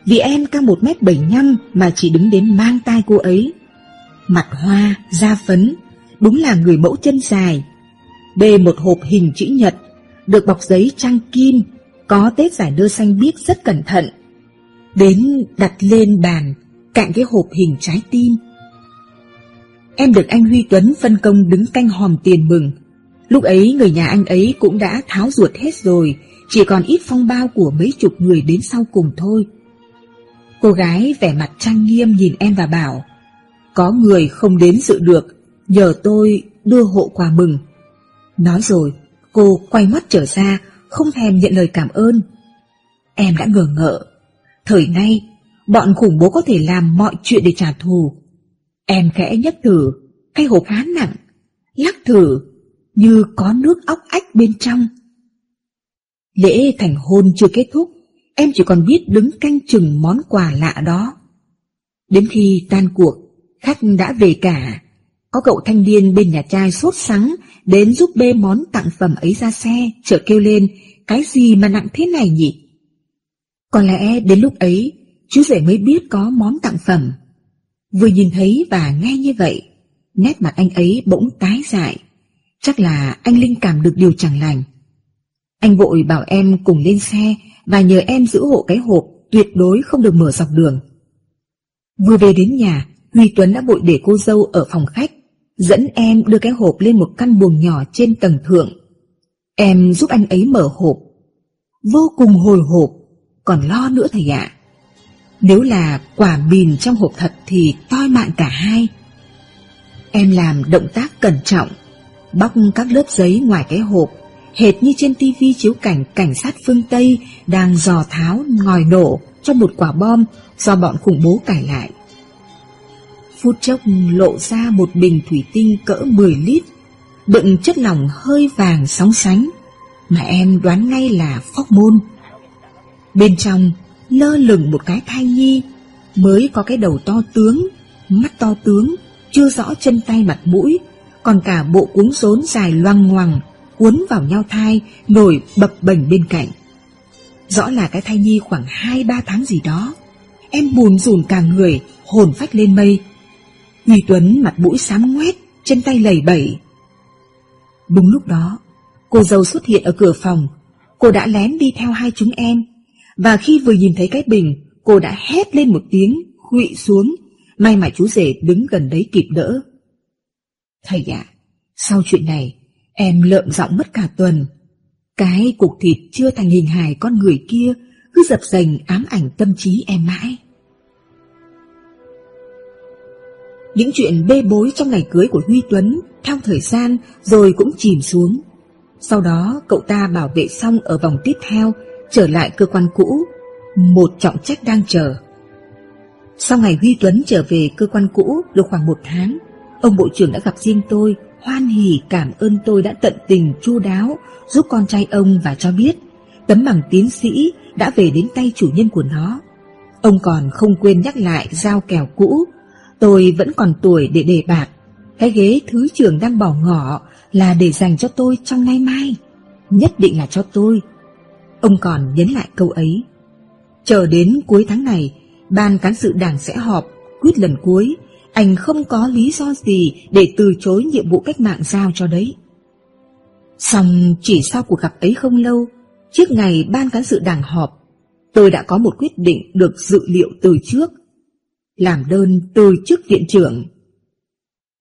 vì em cao 1 mét 75 mà chỉ đứng đến mang tai cô ấy. Mặt hoa, da phấn, đúng là người mẫu chân dài. Bê một hộp hình chữ nhật, được bọc giấy trang kim, có tết giải nơ xanh biếc rất cẩn thận. Đến đặt lên bàn, cạnh cái hộp hình trái tim. Em được anh Huy Tuấn phân công đứng canh hòm tiền mừng. Lúc ấy người nhà anh ấy cũng đã tháo ruột hết rồi, chỉ còn ít phong bao của mấy chục người đến sau cùng thôi. Cô gái vẻ mặt trang nghiêm nhìn em và bảo, có người không đến dự được, nhờ tôi đưa hộ quà mừng. Nói rồi, cô quay mắt trở ra, không thèm nhận lời cảm ơn. Em đã ngờ ngợ, thời nay, bọn khủng bố có thể làm mọi chuyện để trả thù. Em khẽ nhấc thử, cái hộp khá nặng, lắc thử, như có nước óc ách bên trong. Lễ thành hôn chưa kết thúc, em chỉ còn biết đứng canh chừng món quà lạ đó. Đến khi tan cuộc, khách đã về cả. Có cậu thanh niên bên nhà trai sốt sắng đến giúp bê món tặng phẩm ấy ra xe, chợt kêu lên, cái gì mà nặng thế này nhỉ? Có lẽ đến lúc ấy, chú rể mới biết có món tặng phẩm. Vừa nhìn thấy và nghe như vậy, nét mặt anh ấy bỗng tái dại. Chắc là anh linh cảm được điều chẳng lành. Anh vội bảo em cùng lên xe và nhờ em giữ hộ cái hộp tuyệt đối không được mở dọc đường. Vừa về đến nhà, Huy Tuấn đã vội để cô dâu ở phòng khách, dẫn em đưa cái hộp lên một căn buồng nhỏ trên tầng thượng. Em giúp anh ấy mở hộp. Vô cùng hồi hộp, còn lo nữa thầy ạ. Nếu là quả bìn trong hộp thật thì toi mạng cả hai. Em làm động tác cẩn trọng, bóc các lớp giấy ngoài cái hộp hệt như trên tivi chiếu cảnh cảnh sát phương Tây đang dò tháo ngòi nổ cho một quả bom do bọn khủng bố cải lại. Phút chốc lộ ra một bình thủy tinh cỡ 10 lít, đựng chất lỏng hơi vàng sóng sánh, mà em đoán ngay là phóc môn. Bên trong lơ lửng một cái thai nhi, mới có cái đầu to tướng, mắt to tướng, chưa rõ chân tay mặt mũi, còn cả bộ cuống rốn dài loang ngoằng cuốn vào nhau thai, nổi bập bềnh bên cạnh. Rõ là cái thai nhi khoảng 2-3 tháng gì đó. Em buồn rùn cả người, hồn phách lên mây. Huy Tuấn mặt mũi xám ngoét, chân tay lầy bẩy. Đúng lúc đó, cô dâu xuất hiện ở cửa phòng. Cô đã lén đi theo hai chúng em. Và khi vừa nhìn thấy cái bình, cô đã hét lên một tiếng, khụy xuống. May mà chú rể đứng gần đấy kịp đỡ. Thầy ạ, sau chuyện này, Em lợm giọng mất cả tuần. Cái cục thịt chưa thành hình hài con người kia cứ dập dành ám ảnh tâm trí em mãi. Những chuyện bê bối trong ngày cưới của Huy Tuấn theo thời gian rồi cũng chìm xuống. Sau đó cậu ta bảo vệ xong ở vòng tiếp theo trở lại cơ quan cũ, một trọng trách đang chờ. Sau ngày Huy Tuấn trở về cơ quan cũ được khoảng một tháng, ông bộ trưởng đã gặp riêng tôi hoan hỉ cảm ơn tôi đã tận tình chu đáo giúp con trai ông và cho biết tấm bằng tiến sĩ đã về đến tay chủ nhân của nó. Ông còn không quên nhắc lại giao kèo cũ, tôi vẫn còn tuổi để đề bạc. Cái ghế thứ trưởng đang bỏ ngỏ là để dành cho tôi trong nay mai, nhất định là cho tôi. Ông còn nhấn lại câu ấy. Chờ đến cuối tháng này, ban cán sự đảng sẽ họp, quyết lần cuối, anh không có lý do gì để từ chối nhiệm vụ cách mạng giao cho đấy. Xong chỉ sau cuộc gặp ấy không lâu, trước ngày ban cán sự đảng họp, tôi đã có một quyết định được dự liệu từ trước, làm đơn từ chức viện trưởng.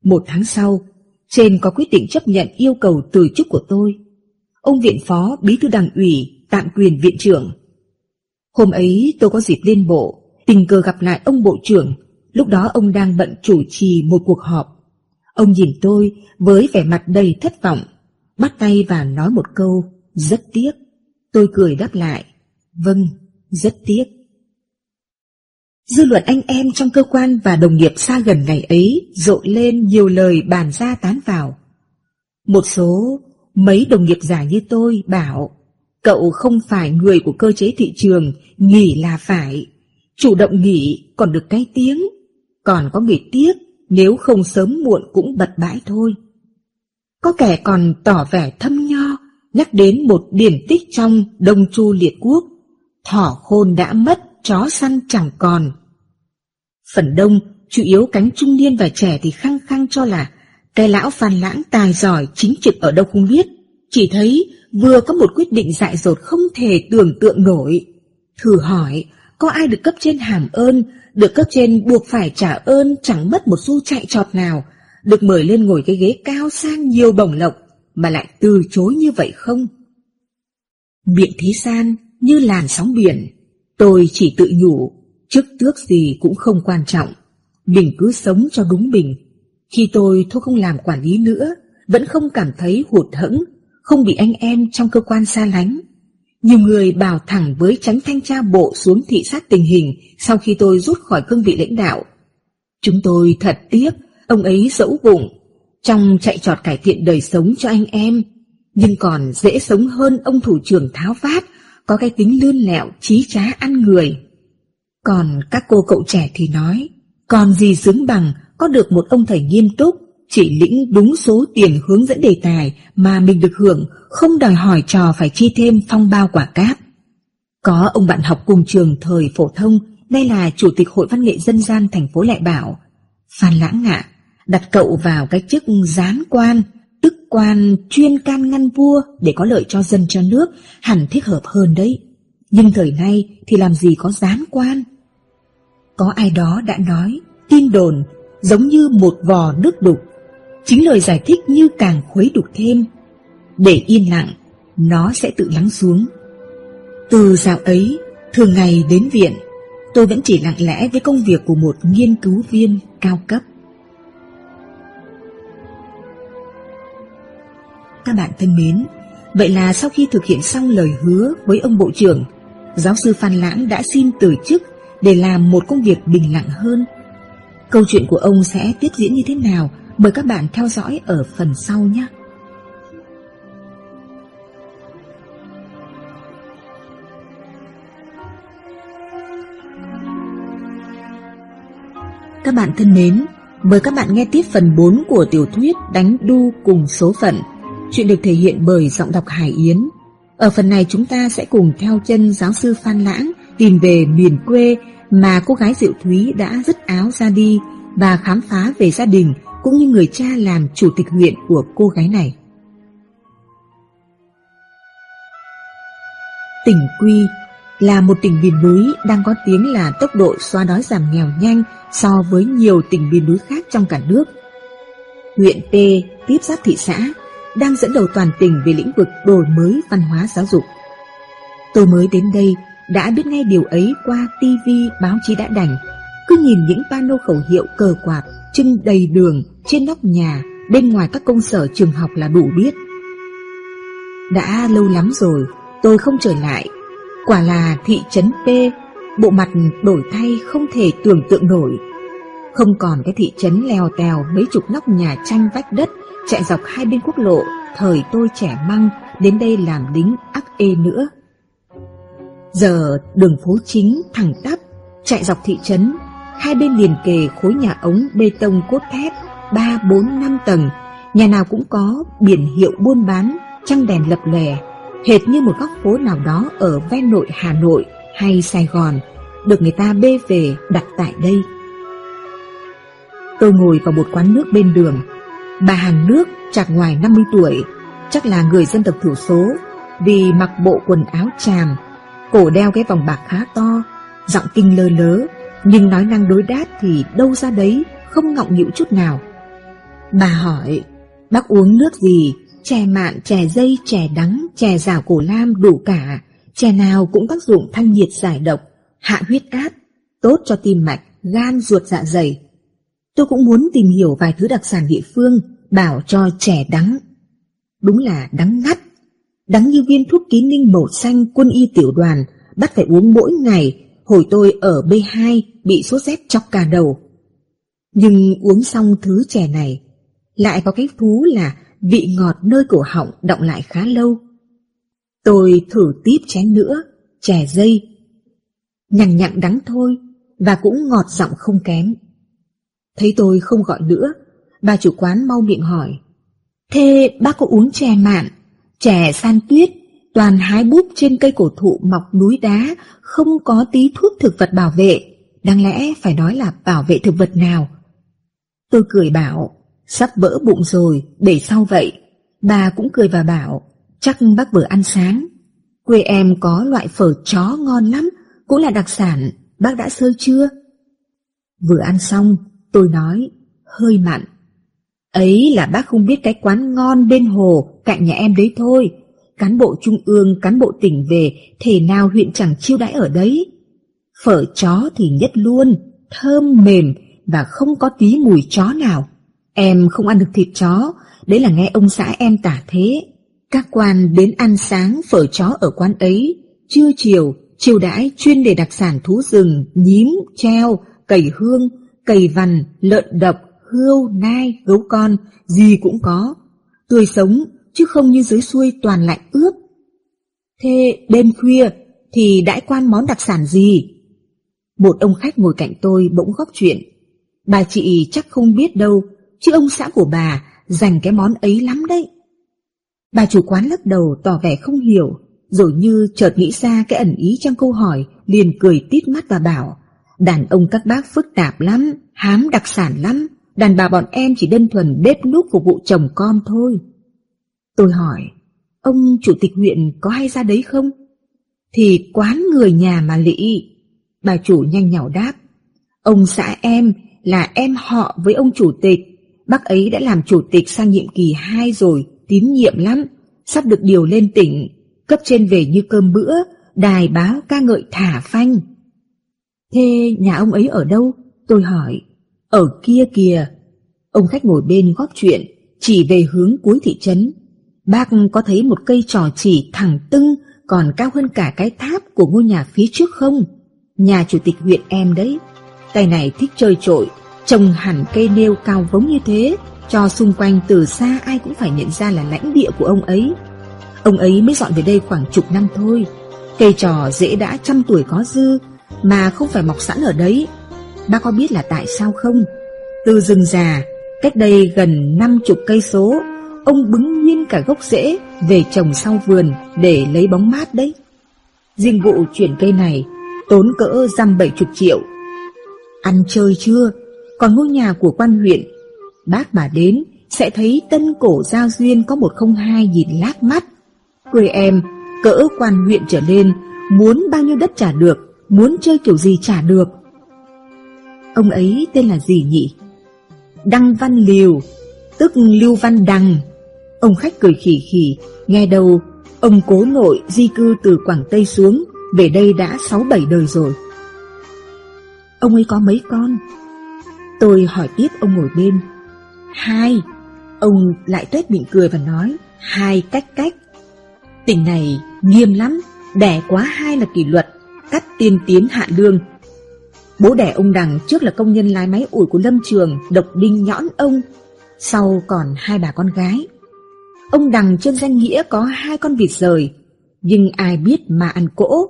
Một tháng sau, trên có quyết định chấp nhận yêu cầu từ chức của tôi. Ông viện phó bí thư đảng ủy tạm quyền viện trưởng. Hôm ấy tôi có dịp lên bộ, tình cờ gặp lại ông bộ trưởng, lúc đó ông đang bận chủ trì một cuộc họp. Ông nhìn tôi với vẻ mặt đầy thất vọng, bắt tay và nói một câu, rất tiếc. Tôi cười đáp lại, vâng, rất tiếc. Dư luận anh em trong cơ quan và đồng nghiệp xa gần ngày ấy rộ lên nhiều lời bàn ra tán vào. Một số mấy đồng nghiệp già như tôi bảo cậu không phải người của cơ chế thị trường, nghỉ là phải. Chủ động nghỉ còn được cái tiếng, còn có người tiếc nếu không sớm muộn cũng bật bãi thôi. Có kẻ còn tỏ vẻ thâm nho, nhắc đến một điển tích trong Đông Chu Liệt Quốc. Thỏ khôn đã mất, chó săn chẳng còn. Phần đông, chủ yếu cánh trung niên và trẻ thì khăng khăng cho là cái lão phan lãng tài giỏi chính trực ở đâu không biết. Chỉ thấy vừa có một quyết định dại dột không thể tưởng tượng nổi. Thử hỏi, có ai được cấp trên hàm ơn, được cấp trên buộc phải trả ơn chẳng mất một xu chạy trọt nào, được mời lên ngồi cái ghế cao sang nhiều bổng lộc, mà lại từ chối như vậy không? Biện thí san như làn sóng biển, tôi chỉ tự nhủ, chức tước gì cũng không quan trọng, mình cứ sống cho đúng mình. Khi tôi thôi không làm quản lý nữa, vẫn không cảm thấy hụt hẫng, không bị anh em trong cơ quan xa lánh. Nhiều người bảo thẳng với tránh thanh tra bộ xuống thị sát tình hình sau khi tôi rút khỏi cương vị lãnh đạo. Chúng tôi thật tiếc, ông ấy dẫu bụng, trong chạy trọt cải thiện đời sống cho anh em, nhưng còn dễ sống hơn ông thủ trưởng tháo phát, có cái tính lươn lẹo, trí trá ăn người. Còn các cô cậu trẻ thì nói, còn gì xứng bằng có được một ông thầy nghiêm túc, chỉ lĩnh đúng số tiền hướng dẫn đề tài mà mình được hưởng, không đòi hỏi trò phải chi thêm phong bao quả cáp. Có ông bạn học cùng trường thời phổ thông, đây là Chủ tịch Hội Văn nghệ Dân gian thành phố Lại Bảo, Phan Lãng Ngạ, đặt cậu vào cái chức gián quan, tức quan chuyên can ngăn vua để có lợi cho dân cho nước, hẳn thích hợp hơn đấy. Nhưng thời nay thì làm gì có gián quan? Có ai đó đã nói, tin đồn giống như một vò nước đục Chính lời giải thích như càng khuấy đục thêm. Để yên lặng, nó sẽ tự lắng xuống. Từ dạo ấy, thường ngày đến viện, tôi vẫn chỉ lặng lẽ với công việc của một nghiên cứu viên cao cấp. Các bạn thân mến, vậy là sau khi thực hiện xong lời hứa với ông Bộ trưởng, giáo sư Phan Lãng đã xin từ chức để làm một công việc bình lặng hơn. Câu chuyện của ông sẽ tiếp diễn như thế nào Mời các bạn theo dõi ở phần sau nhé. Các bạn thân mến, mời các bạn nghe tiếp phần 4 của tiểu thuyết Đánh đu cùng số phận. Chuyện được thể hiện bởi giọng đọc Hải Yến. Ở phần này chúng ta sẽ cùng theo chân giáo sư Phan Lãng tìm về miền quê mà cô gái Diệu Thúy đã dứt áo ra đi và khám phá về gia đình cũng như người cha làm chủ tịch huyện của cô gái này. Tỉnh Quy là một tỉnh miền núi đang có tiếng là tốc độ xóa đói giảm nghèo nhanh so với nhiều tỉnh miền núi khác trong cả nước. Huyện P tiếp giáp thị xã đang dẫn đầu toàn tỉnh về lĩnh vực đổi mới văn hóa giáo dục. Tôi mới đến đây đã biết ngay điều ấy qua TV báo chí đã đành, cứ nhìn những pano khẩu hiệu cờ quạt trưng đầy đường trên nóc nhà, bên ngoài các công sở trường học là đủ biết. Đã lâu lắm rồi, tôi không trở lại. Quả là thị trấn P, bộ mặt đổi thay không thể tưởng tượng nổi. Không còn cái thị trấn leo tèo mấy chục nóc nhà tranh vách đất chạy dọc hai bên quốc lộ, thời tôi trẻ măng đến đây làm lính ắc ê nữa. Giờ đường phố chính thẳng tắp, chạy dọc thị trấn, hai bên liền kề khối nhà ống bê tông cốt thép ba bốn năm tầng, nhà nào cũng có biển hiệu buôn bán, trăng đèn lập lè, hệt như một góc phố nào đó ở ven nội Hà Nội hay Sài Gòn, được người ta bê về đặt tại đây. Tôi ngồi vào một quán nước bên đường, bà hàng nước chạc ngoài 50 tuổi, chắc là người dân tộc thiểu số, vì mặc bộ quần áo tràm, cổ đeo cái vòng bạc khá to, giọng kinh lơ lớ, nhưng nói năng đối đáp thì đâu ra đấy, không ngọng nghịu chút nào. Bà hỏi, bác uống nước gì? Chè mạn, chè dây, chè đắng, chè rào cổ lam đủ cả, chè nào cũng tác dụng thanh nhiệt giải độc, hạ huyết áp, tốt cho tim mạch, gan ruột dạ dày. Tôi cũng muốn tìm hiểu vài thứ đặc sản địa phương, bảo cho chè đắng. Đúng là đắng ngắt, đắng như viên thuốc ký ninh màu xanh quân y tiểu đoàn, bắt phải uống mỗi ngày, hồi tôi ở B2 bị sốt rét chọc cả đầu. Nhưng uống xong thứ chè này, lại có cái thú là vị ngọt nơi cổ họng động lại khá lâu. Tôi thử tiếp chén nữa, chè dây. nhằng nhặng đắng thôi, và cũng ngọt giọng không kém. Thấy tôi không gọi nữa, bà chủ quán mau miệng hỏi. Thế bác có uống chè mạn, chè san tuyết, toàn hái búp trên cây cổ thụ mọc núi đá, không có tí thuốc thực vật bảo vệ. Đáng lẽ phải nói là bảo vệ thực vật nào? Tôi cười bảo, sắp vỡ bụng rồi, để sau vậy. Bà cũng cười và bảo, chắc bác vừa ăn sáng. Quê em có loại phở chó ngon lắm, cũng là đặc sản, bác đã sơ chưa? Vừa ăn xong, tôi nói, hơi mặn. Ấy là bác không biết cái quán ngon bên hồ, cạnh nhà em đấy thôi. Cán bộ trung ương, cán bộ tỉnh về, thể nào huyện chẳng chiêu đãi ở đấy. Phở chó thì nhất luôn, thơm mềm và không có tí mùi chó nào. Em không ăn được thịt chó, đấy là nghe ông xã em tả thế. Các quan đến ăn sáng phở chó ở quán ấy, trưa chiều, chiều đãi chuyên để đặc sản thú rừng, nhím, treo, cầy hương, cầy vằn, lợn độc, hươu, nai, gấu con, gì cũng có. Tươi sống, chứ không như dưới xuôi toàn lạnh ướp. Thế đêm khuya thì đãi quan món đặc sản gì? Một ông khách ngồi cạnh tôi bỗng góp chuyện. Bà chị chắc không biết đâu, chứ ông xã của bà dành cái món ấy lắm đấy. Bà chủ quán lắc đầu tỏ vẻ không hiểu, rồi như chợt nghĩ ra cái ẩn ý trong câu hỏi, liền cười tít mắt và bảo, đàn ông các bác phức tạp lắm, hám đặc sản lắm, đàn bà bọn em chỉ đơn thuần bếp núc phục vụ chồng con thôi. Tôi hỏi, ông chủ tịch huyện có hay ra đấy không? Thì quán người nhà mà lị. Bà chủ nhanh nhỏ đáp, ông xã em là em họ với ông chủ tịch, bác ấy đã làm chủ tịch sang nhiệm kỳ 2 rồi, tín nhiệm lắm, sắp được điều lên tỉnh, cấp trên về như cơm bữa, đài báo ca ngợi thả phanh. Thế nhà ông ấy ở đâu? Tôi hỏi. Ở kia kìa. Ông khách ngồi bên góp chuyện, chỉ về hướng cuối thị trấn. Bác có thấy một cây trò chỉ thẳng tưng còn cao hơn cả cái tháp của ngôi nhà phía trước không? Nhà chủ tịch huyện em đấy. Tay này thích chơi trội, trồng hẳn cây nêu cao vống như thế, cho xung quanh từ xa ai cũng phải nhận ra là lãnh địa của ông ấy. Ông ấy mới dọn về đây khoảng chục năm thôi. Cây trò dễ đã trăm tuổi có dư, mà không phải mọc sẵn ở đấy. Bác có biết là tại sao không? Từ rừng già, cách đây gần năm chục cây số, ông bứng nhiên cả gốc rễ về trồng sau vườn để lấy bóng mát đấy. Riêng vụ chuyển cây này tốn cỡ dăm bảy chục triệu. Ăn chơi chưa? Còn ngôi nhà của quan huyện, bác mà đến sẽ thấy tân cổ giao duyên có một không hai nhìn lác mắt. Quê em, cỡ quan huyện trở lên, muốn bao nhiêu đất trả được, muốn chơi kiểu gì trả được. Ông ấy tên là gì nhỉ? Đăng Văn Liều, tức Lưu Văn Đăng. Ông khách cười khỉ khỉ, nghe đâu ông cố nội di cư từ Quảng Tây xuống, về đây đã sáu bảy đời rồi. Ông ấy có mấy con? Tôi hỏi tiếp ông ngồi bên. Hai. Ông lại tuét miệng cười và nói, hai cách cách. Tỉnh này nghiêm lắm, đẻ quá hai là kỷ luật, cắt tiên tiến hạ lương. Bố đẻ ông Đằng trước là công nhân lái máy ủi của lâm trường, độc đinh nhõn ông, sau còn hai bà con gái. Ông Đằng trên danh nghĩa có hai con vịt rời, nhưng ai biết mà ăn cỗ.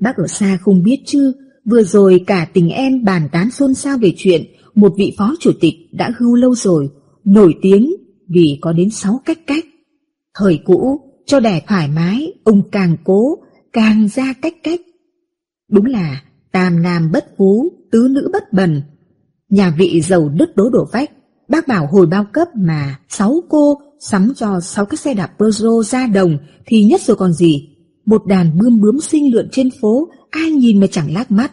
Bác ở xa không biết chứ, vừa rồi cả tình em bàn tán xôn xao về chuyện một vị phó chủ tịch đã hưu lâu rồi, nổi tiếng vì có đến sáu cách cách. Thời cũ, cho đẻ thoải mái, ông càng cố, càng ra cách cách. Đúng là tam nam bất phú, tứ nữ bất bần. Nhà vị giàu đứt đố đổ vách, Bác bảo hồi bao cấp mà sáu cô sắm cho sáu cái xe đạp Peugeot ra đồng thì nhất rồi còn gì. Một đàn bươm bướm sinh lượn trên phố, ai nhìn mà chẳng lác mắt.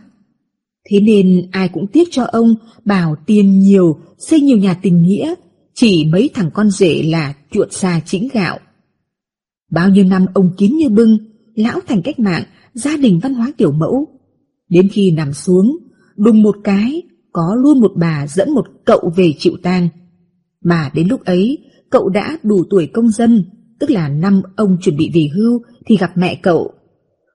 Thế nên ai cũng tiếc cho ông, bảo tiền nhiều, xây nhiều nhà tình nghĩa, chỉ mấy thằng con rể là chuột xa chính gạo. Bao nhiêu năm ông kín như bưng, lão thành cách mạng, gia đình văn hóa kiểu mẫu. Đến khi nằm xuống, đùng một cái, có luôn một bà dẫn một cậu về chịu tang. Mà đến lúc ấy, cậu đã đủ tuổi công dân, tức là năm ông chuẩn bị về hưu thì gặp mẹ cậu.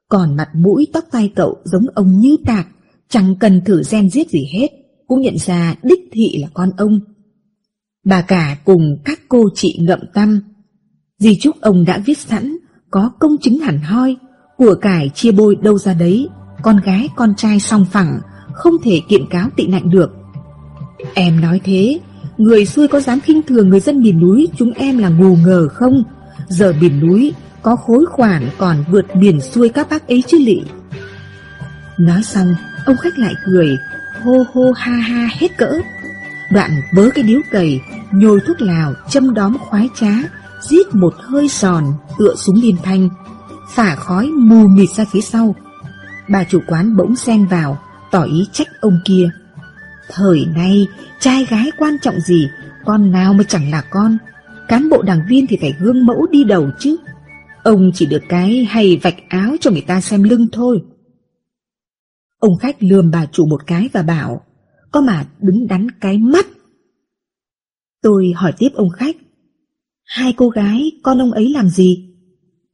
Còn mặt mũi tóc tai cậu giống ông như tạc, chẳng cần thử gen giết gì hết, cũng nhận ra đích thị là con ông. Bà cả cùng các cô chị ngậm tâm. Di chúc ông đã viết sẵn, có công chứng hẳn hoi, của cải chia bôi đâu ra đấy, con gái con trai song phẳng, không thể kiện cáo tị nạn được. Em nói thế, người xuôi có dám khinh thường người dân miền núi chúng em là ngù ngờ không? Giờ miền núi có khối khoản còn vượt biển xuôi các bác ấy chứ lị. Nói xong, ông khách lại cười, hô hô ha ha hết cỡ. Đoạn vớ cái điếu cầy, nhồi thuốc lào, châm đóm khoái trá, giết một hơi sòn, tựa súng liên thanh, phả khói mù mịt ra phía sau. Bà chủ quán bỗng xen vào, tỏ ý trách ông kia. Thời nay, trai gái quan trọng gì, con nào mà chẳng là con. Cán bộ đảng viên thì phải gương mẫu đi đầu chứ. Ông chỉ được cái hay vạch áo cho người ta xem lưng thôi. Ông khách lườm bà chủ một cái và bảo, có mà đứng đắn cái mắt. Tôi hỏi tiếp ông khách, hai cô gái con ông ấy làm gì?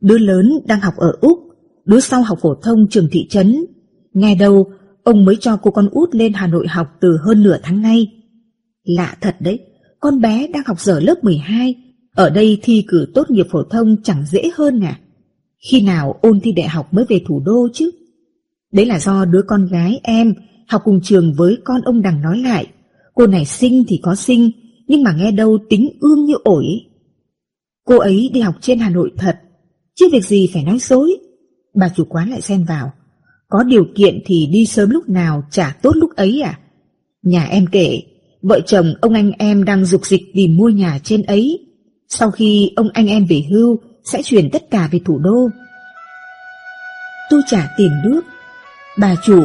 Đứa lớn đang học ở Úc, đứa sau học phổ thông trường thị trấn. Nghe đâu, ông mới cho cô con út lên Hà Nội học từ hơn nửa tháng nay. Lạ thật đấy, con bé đang học dở lớp 12, ở đây thi cử tốt nghiệp phổ thông chẳng dễ hơn à? Khi nào ôn thi đại học mới về thủ đô chứ? Đấy là do đứa con gái em học cùng trường với con ông Đằng nói lại. Cô này sinh thì có sinh, nhưng mà nghe đâu tính ương như ổi. Cô ấy đi học trên Hà Nội thật, chứ việc gì phải nói dối. Bà chủ quán lại xen vào. Có điều kiện thì đi sớm lúc nào trả tốt lúc ấy à? Nhà em kể, vợ chồng ông anh em đang dục dịch tìm mua nhà trên ấy. Sau khi ông anh em về hưu, sẽ chuyển tất cả về thủ đô. Tôi trả tiền nước. Bà chủ,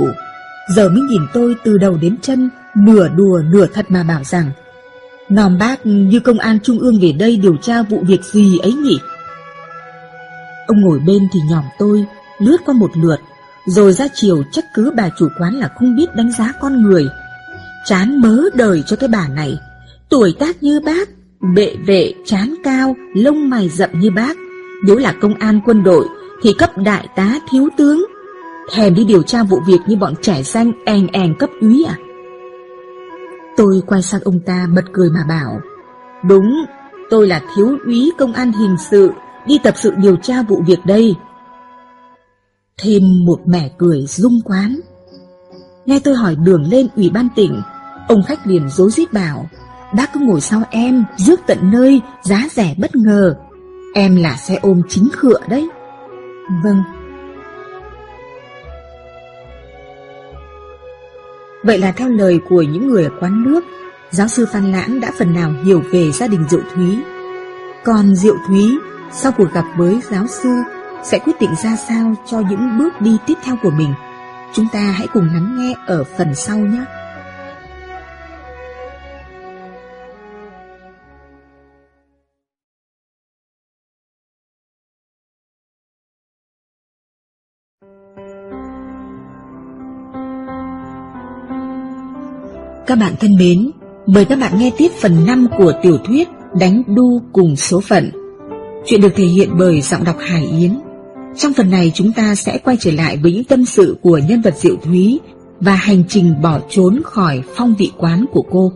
giờ mới nhìn tôi từ đầu đến chân, nửa đùa nửa thật mà bảo rằng Nòm bác như công an trung ương về đây điều tra vụ việc gì ấy nhỉ? Ông ngồi bên thì nhòm tôi, lướt qua một lượt, rồi ra chiều trách cứ bà chủ quán là không biết đánh giá con người. Chán mớ đời cho cái bà này, tuổi tác như bác, bệ vệ chán cao, lông mày rậm như bác. Nếu là công an quân đội thì cấp đại tá thiếu tướng. Thèm đi điều tra vụ việc như bọn trẻ xanh èn èn cấp úy à? Tôi quay sang ông ta bật cười mà bảo Đúng, tôi là thiếu úy công an hình sự Đi tập sự điều tra vụ việc đây Thêm một mẻ cười rung quán. Nghe tôi hỏi đường lên ủy ban tỉnh Ông khách liền dối rít bảo Bác cứ ngồi sau em Rước tận nơi Giá rẻ bất ngờ. Em là xe ôm chính khựa đấy. Vâng. Vậy là theo lời của những người ở quán nước, giáo sư Phan Lãng đã phần nào hiểu về gia đình Diệu Thúy. Còn Diệu Thúy, sau cuộc gặp với giáo sư, sẽ quyết định ra sao cho những bước đi tiếp theo của mình. Chúng ta hãy cùng lắng nghe ở phần sau nhé. Các bạn thân mến, mời các bạn nghe tiếp phần 5 của tiểu thuyết Đánh đu cùng số phận. Chuyện được thể hiện bởi giọng đọc Hải Yến. Trong phần này chúng ta sẽ quay trở lại với những tâm sự của nhân vật Diệu Thúy và hành trình bỏ trốn khỏi phong vị quán của cô.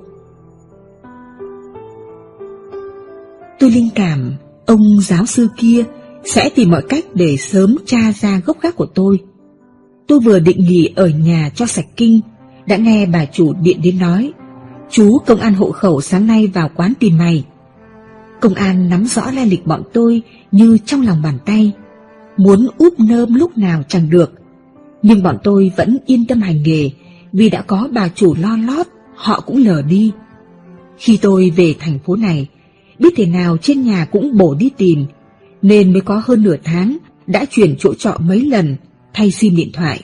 Tôi linh cảm ông giáo sư kia sẽ tìm mọi cách để sớm tra ra gốc gác của tôi. Tôi vừa định nghỉ ở nhà cho sạch kinh đã nghe bà chủ điện đến nói, chú công an hộ khẩu sáng nay vào quán tìm mày. Công an nắm rõ lai lịch bọn tôi như trong lòng bàn tay, muốn úp nơm lúc nào chẳng được. Nhưng bọn tôi vẫn yên tâm hành nghề vì đã có bà chủ lo lót, họ cũng lờ đi. Khi tôi về thành phố này, biết thế nào trên nhà cũng bổ đi tìm, nên mới có hơn nửa tháng đã chuyển chỗ trọ mấy lần, thay sim điện thoại.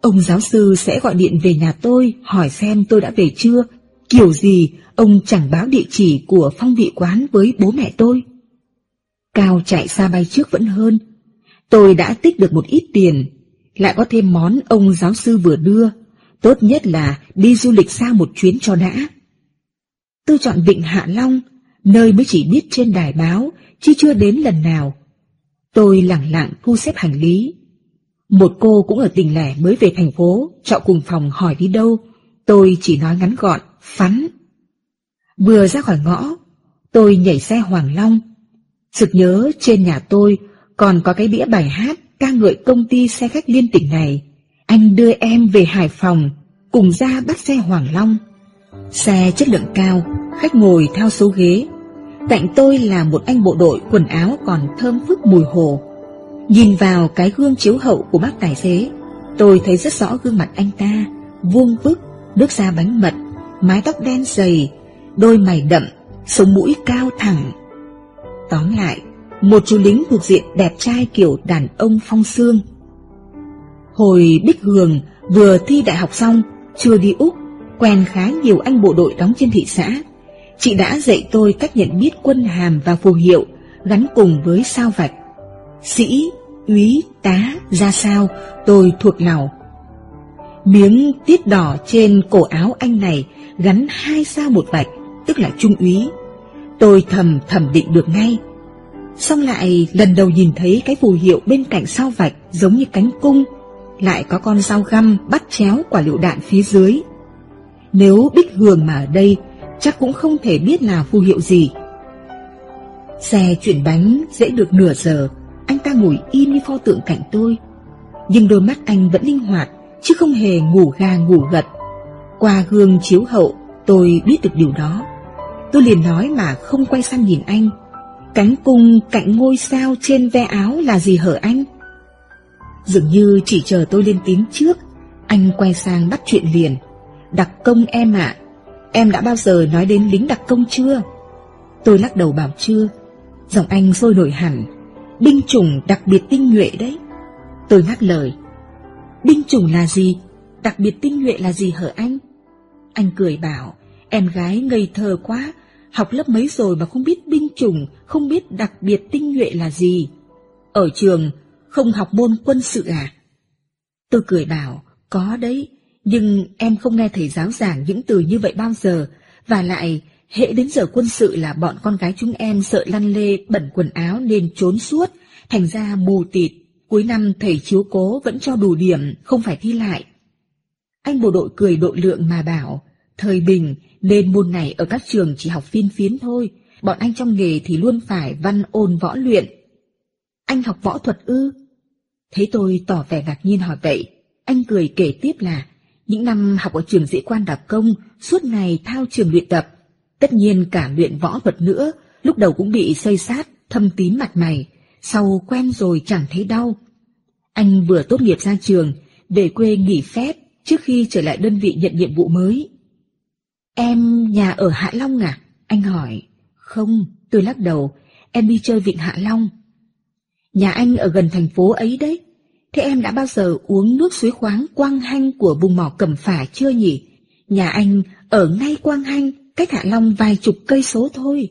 Ông giáo sư sẽ gọi điện về nhà tôi hỏi xem tôi đã về chưa, kiểu gì ông chẳng báo địa chỉ của phong vị quán với bố mẹ tôi. Cao chạy xa bay trước vẫn hơn. Tôi đã tích được một ít tiền, lại có thêm món ông giáo sư vừa đưa, tốt nhất là đi du lịch xa một chuyến cho đã. Tôi chọn Vịnh Hạ Long, nơi mới chỉ biết trên đài báo, chứ chưa đến lần nào. Tôi lặng lặng thu xếp hành lý. Một cô cũng ở tỉnh lẻ mới về thành phố, trọ cùng phòng hỏi đi đâu. Tôi chỉ nói ngắn gọn, phắn. Vừa ra khỏi ngõ, tôi nhảy xe Hoàng Long. Sực nhớ trên nhà tôi còn có cái đĩa bài hát ca ngợi công ty xe khách liên tỉnh này. Anh đưa em về Hải Phòng, cùng ra bắt xe Hoàng Long. Xe chất lượng cao, khách ngồi theo số ghế. Cạnh tôi là một anh bộ đội quần áo còn thơm phức mùi hồ. Nhìn vào cái gương chiếu hậu của bác tài xế, tôi thấy rất rõ gương mặt anh ta, vuông vức, nước da bánh mật, mái tóc đen dày, đôi mày đậm, sống mũi cao thẳng. Tóm lại, một chú lính thuộc diện đẹp trai kiểu đàn ông phong xương. Hồi Bích Hường vừa thi đại học xong, chưa đi Úc, quen khá nhiều anh bộ đội đóng trên thị xã. Chị đã dạy tôi cách nhận biết quân hàm và phù hiệu gắn cùng với sao vạch. Sĩ, úy, tá, ra sao, tôi thuộc nào. Miếng tiết đỏ trên cổ áo anh này gắn hai sao một vạch, tức là trung úy. Tôi thầm thẩm định được ngay. Xong lại lần đầu nhìn thấy cái phù hiệu bên cạnh sao vạch giống như cánh cung, lại có con dao găm bắt chéo quả lựu đạn phía dưới. Nếu Bích Hường mà ở đây, chắc cũng không thể biết là phù hiệu gì. Xe chuyển bánh dễ được nửa giờ, anh ta ngồi im như pho tượng cạnh tôi. Nhưng đôi mắt anh vẫn linh hoạt, chứ không hề ngủ gà ngủ gật. Qua gương chiếu hậu, tôi biết được điều đó. Tôi liền nói mà không quay sang nhìn anh. Cánh cung cạnh ngôi sao trên ve áo là gì hở anh? Dường như chỉ chờ tôi lên tiếng trước, anh quay sang bắt chuyện liền. Đặc công em ạ, em đã bao giờ nói đến lính đặc công chưa? Tôi lắc đầu bảo chưa. Giọng anh sôi nổi hẳn, binh chủng đặc biệt tinh nhuệ đấy. Tôi ngắt lời, binh chủng là gì? Đặc biệt tinh nhuệ là gì hở anh? Anh cười bảo, em gái ngây thơ quá, học lớp mấy rồi mà không biết binh chủng, không biết đặc biệt tinh nhuệ là gì. Ở trường, không học môn quân sự à? Tôi cười bảo, có đấy, nhưng em không nghe thầy giáo giảng những từ như vậy bao giờ, và lại, hệ đến giờ quân sự là bọn con gái chúng em sợ lăn lê bẩn quần áo nên trốn suốt, thành ra mù tịt, cuối năm thầy chiếu cố vẫn cho đủ điểm, không phải thi lại. Anh bộ đội cười độ lượng mà bảo, thời bình nên môn này ở các trường chỉ học phiên phiến thôi, bọn anh trong nghề thì luôn phải văn ôn võ luyện. Anh học võ thuật ư? Thấy tôi tỏ vẻ ngạc nhiên hỏi vậy, anh cười kể tiếp là những năm học ở trường dĩ quan đặc công, suốt ngày thao trường luyện tập. Tất nhiên cả luyện võ thuật nữa, lúc đầu cũng bị xây sát, thâm tím mặt mày, sau quen rồi chẳng thấy đau. Anh vừa tốt nghiệp ra trường, về quê nghỉ phép trước khi trở lại đơn vị nhận nhiệm vụ mới. Em nhà ở Hạ Long à? Anh hỏi. Không, tôi lắc đầu, em đi chơi vịnh Hạ Long. Nhà anh ở gần thành phố ấy đấy. Thế em đã bao giờ uống nước suối khoáng Quang Hanh của vùng mỏ Cẩm Phả chưa nhỉ? Nhà anh ở ngay Quang Hanh, cách Hạ Long vài chục cây số thôi.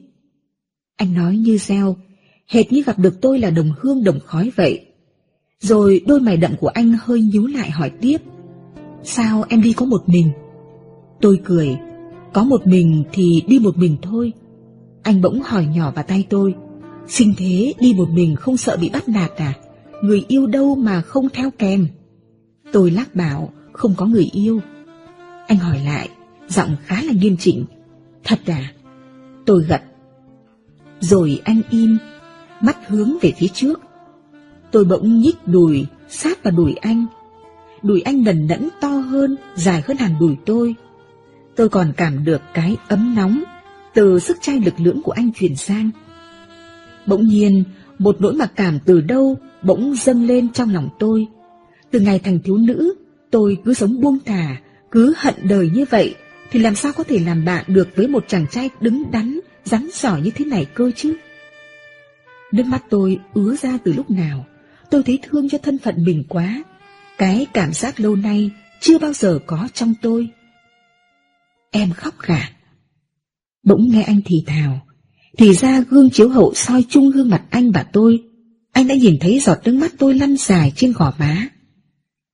Anh nói như reo, hệt như gặp được tôi là đồng hương đồng khói vậy. Rồi đôi mày đậm của anh hơi nhíu lại hỏi tiếp. Sao em đi có một mình? Tôi cười, có một mình thì đi một mình thôi. Anh bỗng hỏi nhỏ vào tay tôi. Sinh thế đi một mình không sợ bị bắt nạt à? Người yêu đâu mà không theo kèm? Tôi lắc bảo không có người yêu. Anh hỏi lại, giọng khá là nghiêm chỉnh. Thật à? Tôi gật. Rồi anh im, mắt hướng về phía trước. Tôi bỗng nhích đùi, sát vào đùi anh. Đùi anh đần đẫn to hơn, dài hơn hẳn đùi tôi. Tôi còn cảm được cái ấm nóng từ sức trai lực lưỡng của anh truyền sang. Bỗng nhiên, một nỗi mặc cảm từ đâu bỗng dâng lên trong lòng tôi. Từ ngày thành thiếu nữ, tôi cứ sống buông thả, cứ hận đời như vậy, thì làm sao có thể làm bạn được với một chàng trai đứng đắn, rắn giỏi như thế này cơ chứ? Nước mắt tôi ứa ra từ lúc nào, tôi thấy thương cho thân phận mình quá. Cái cảm giác lâu nay chưa bao giờ có trong tôi. Em khóc cả. Bỗng nghe anh thì thào, thì ra gương chiếu hậu soi chung gương mặt anh và tôi. Anh đã nhìn thấy giọt nước mắt tôi lăn dài trên gò má.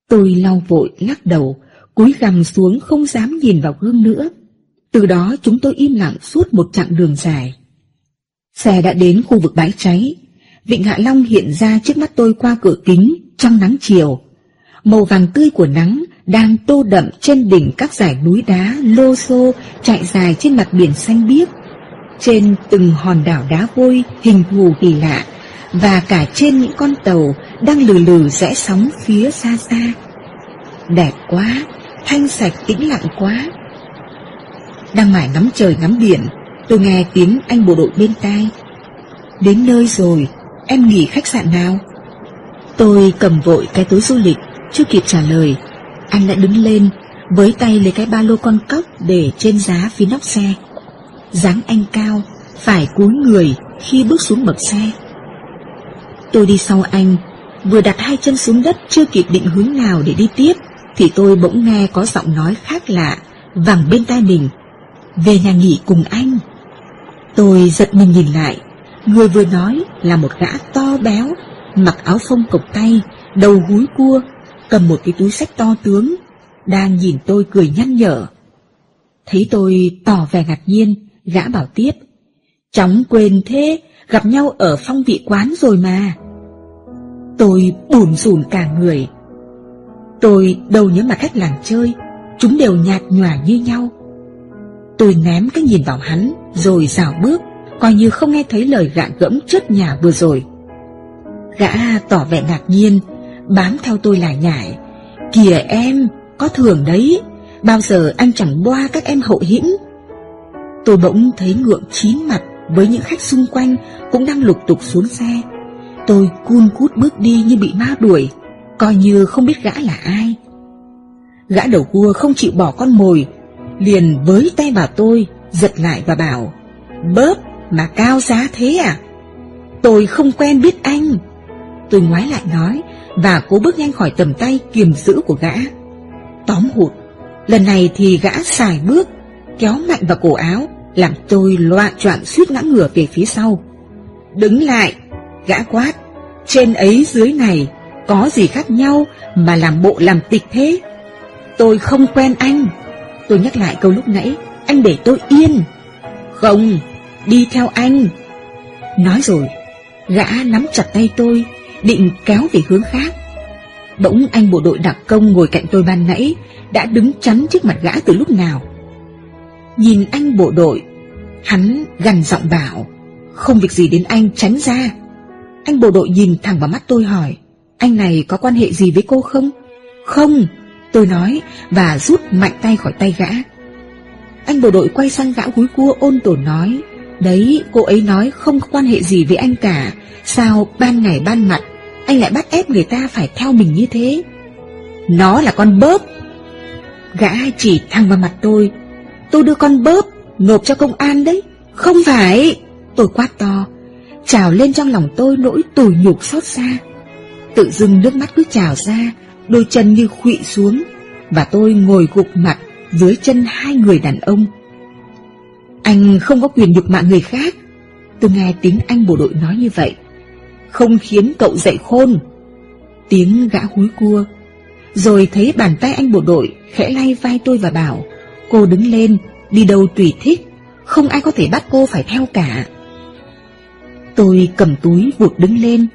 Tôi lau vội lắc đầu, cúi gằm xuống không dám nhìn vào gương nữa. Từ đó chúng tôi im lặng suốt một chặng đường dài. Xe đã đến khu vực bãi cháy. Vịnh Hạ Long hiện ra trước mắt tôi qua cửa kính trong nắng chiều. Màu vàng tươi của nắng đang tô đậm trên đỉnh các dải núi đá lô xô chạy dài trên mặt biển xanh biếc. Trên từng hòn đảo đá vôi hình thù kỳ lạ và cả trên những con tàu đang lừ lừ rẽ sóng phía xa xa. Đẹp quá, thanh sạch tĩnh lặng quá. Đang mải ngắm trời ngắm biển, tôi nghe tiếng anh bộ đội bên tai. Đến nơi rồi, em nghỉ khách sạn nào? Tôi cầm vội cái túi du lịch, chưa kịp trả lời. Anh đã đứng lên, với tay lấy cái ba lô con cóc để trên giá phía nóc xe. dáng anh cao, phải cúi người khi bước xuống bậc xe. Tôi đi sau anh, vừa đặt hai chân xuống đất chưa kịp định hướng nào để đi tiếp, thì tôi bỗng nghe có giọng nói khác lạ, vẳng bên tai mình. Về nhà nghỉ cùng anh. Tôi giật mình nhìn lại, người vừa nói là một gã to béo, mặc áo phông cộc tay, đầu húi cua, cầm một cái túi sách to tướng, đang nhìn tôi cười nhăn nhở. Thấy tôi tỏ vẻ ngạc nhiên, gã bảo tiếp. Chóng quên thế, gặp nhau ở phong vị quán rồi mà. Tôi bùn rùn cả người. Tôi đâu nhớ mặt khách làng chơi, chúng đều nhạt nhòa như nhau. Tôi ném cái nhìn vào hắn, rồi rào bước, coi như không nghe thấy lời gạ gẫm trước nhà vừa rồi. Gã tỏ vẻ ngạc nhiên, bám theo tôi lại nhải. Kìa em, có thường đấy, bao giờ anh chẳng boa các em hậu hĩnh. Tôi bỗng thấy ngượng chín mặt với những khách xung quanh cũng đang lục tục xuống xe. Tôi cun cút bước đi như bị ma đuổi, coi như không biết gã là ai. Gã đầu cua không chịu bỏ con mồi, liền với tay vào tôi, giật lại và bảo, bớp mà cao giá thế à? Tôi không quen biết anh. Tôi ngoái lại nói, và cố bước nhanh khỏi tầm tay kiềm giữ của gã. Tóm hụt, lần này thì gã xài bước, kéo mạnh vào cổ áo, làm tôi loạn choạng suýt ngã ngửa về phía sau. Đứng lại, gã quát, trên ấy dưới này, có gì khác nhau mà làm bộ làm tịch thế? Tôi không quen anh. Tôi nhắc lại câu lúc nãy, anh để tôi yên. Không, đi theo anh. Nói rồi, gã nắm chặt tay tôi, định kéo về hướng khác. Bỗng anh bộ đội đặc công ngồi cạnh tôi ban nãy đã đứng chắn trước mặt gã từ lúc nào. Nhìn anh bộ đội, hắn gằn giọng bảo, không việc gì đến anh tránh ra. Anh bộ đội nhìn thẳng vào mắt tôi hỏi, anh này có quan hệ gì với cô không? Không, tôi nói và rút mạnh tay khỏi tay gã. Anh bộ đội quay sang gã gúi cua ôn tồn nói, đấy cô ấy nói không có quan hệ gì với anh cả, sao ban ngày ban mặt anh lại bắt ép người ta phải theo mình như thế? Nó là con bớp. Gã chỉ thẳng vào mặt tôi, tôi đưa con bớp nộp cho công an đấy. Không phải, tôi quát to, trào lên trong lòng tôi nỗi tủi nhục xót xa. Tự dưng nước mắt cứ trào ra, đôi chân như khụy xuống, và tôi ngồi gục mặt dưới chân hai người đàn ông. Anh không có quyền nhục mạ người khác. Tôi nghe tiếng anh bộ đội nói như vậy. Không khiến cậu dậy khôn. Tiếng gã húi cua. Rồi thấy bàn tay anh bộ đội khẽ lay vai tôi và bảo, cô đứng lên, đi đâu tùy thích, không ai có thể bắt cô phải theo cả. Tôi cầm túi vụt đứng lên,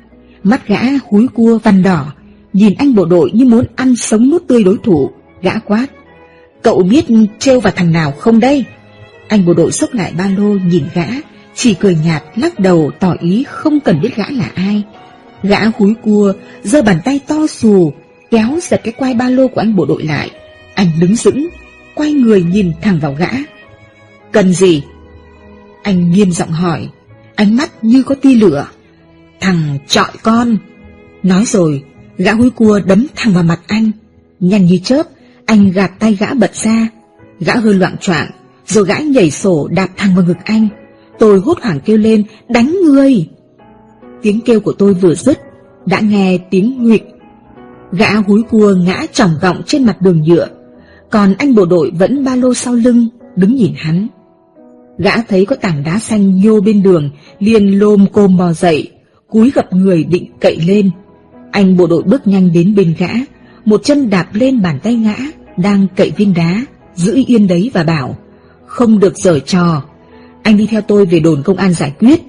mắt gã húi cua vằn đỏ, nhìn anh bộ đội như muốn ăn sống nuốt tươi đối thủ, gã quát. Cậu biết trêu vào thằng nào không đây? Anh bộ đội xốc lại ba lô nhìn gã, chỉ cười nhạt lắc đầu tỏ ý không cần biết gã là ai. Gã húi cua, giơ bàn tay to xù, kéo giật cái quai ba lô của anh bộ đội lại. Anh đứng sững, quay người nhìn thẳng vào gã. Cần gì? Anh nghiêm giọng hỏi, ánh mắt như có tia lửa. Thằng trọi con. Nói rồi, gã húi cua đấm thẳng vào mặt anh. Nhanh như chớp, anh gạt tay gã bật ra. Gã hơi loạn choạng, rồi gã nhảy sổ đạp thẳng vào ngực anh. Tôi hốt hoảng kêu lên, đánh người! Tiếng kêu của tôi vừa dứt, đã nghe tiếng nguyệt. Gã húi cua ngã trỏng gọng trên mặt đường nhựa, còn anh bộ đội vẫn ba lô sau lưng, đứng nhìn hắn. Gã thấy có tảng đá xanh nhô bên đường, liền lôm côm bò dậy, cúi gập người định cậy lên. Anh bộ đội bước nhanh đến bên gã, một chân đạp lên bàn tay ngã, đang cậy viên đá, giữ yên đấy và bảo, không được giở trò, anh đi theo tôi về đồn công an giải quyết.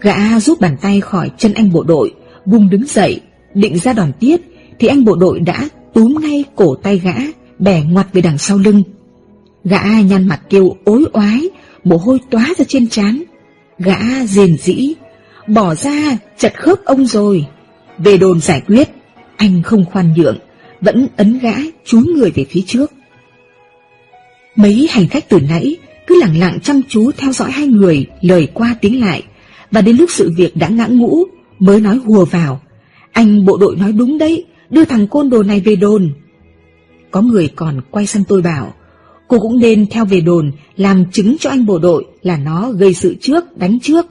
Gã rút bàn tay khỏi chân anh bộ đội, bung đứng dậy, định ra đòn tiếp, thì anh bộ đội đã túm ngay cổ tay gã, bẻ ngoặt về đằng sau lưng. Gã nhăn mặt kêu ối oái, mồ hôi tóa ra trên trán. Gã rền rĩ, bỏ ra, chật khớp ông rồi. Về đồn giải quyết, anh không khoan nhượng, vẫn ấn gã chúi người về phía trước. Mấy hành khách từ nãy cứ lặng lặng chăm chú theo dõi hai người lời qua tiếng lại, và đến lúc sự việc đã ngã ngũ mới nói hùa vào. Anh bộ đội nói đúng đấy, đưa thằng côn đồ này về đồn. Có người còn quay sang tôi bảo, cô cũng nên theo về đồn làm chứng cho anh bộ đội là nó gây sự trước, đánh trước.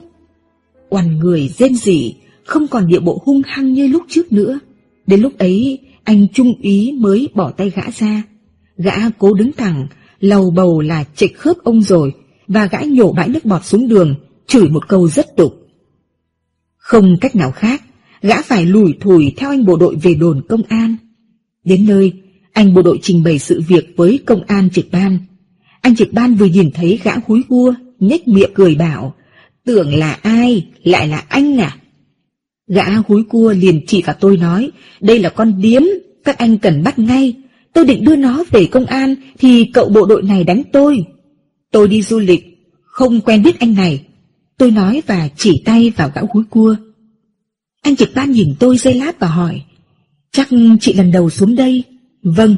Oằn người rên rỉ, không còn địa bộ hung hăng như lúc trước nữa. Đến lúc ấy, anh trung ý mới bỏ tay gã ra. Gã cố đứng thẳng, lầu bầu là trịch khớp ông rồi, và gã nhổ bãi nước bọt xuống đường, chửi một câu rất tục. Không cách nào khác, gã phải lủi thủi theo anh bộ đội về đồn công an. Đến nơi, anh bộ đội trình bày sự việc với công an trực ban. Anh trực ban vừa nhìn thấy gã húi hua, nhếch miệng cười bảo, tưởng là ai, lại là anh à? Gã húi cua liền chỉ vào tôi nói, đây là con điếm, các anh cần bắt ngay. Tôi định đưa nó về công an, thì cậu bộ đội này đánh tôi. Tôi đi du lịch, không quen biết anh này. Tôi nói và chỉ tay vào gã húi cua. Anh trực ban nhìn tôi dây lát và hỏi, chắc chị lần đầu xuống đây. Vâng,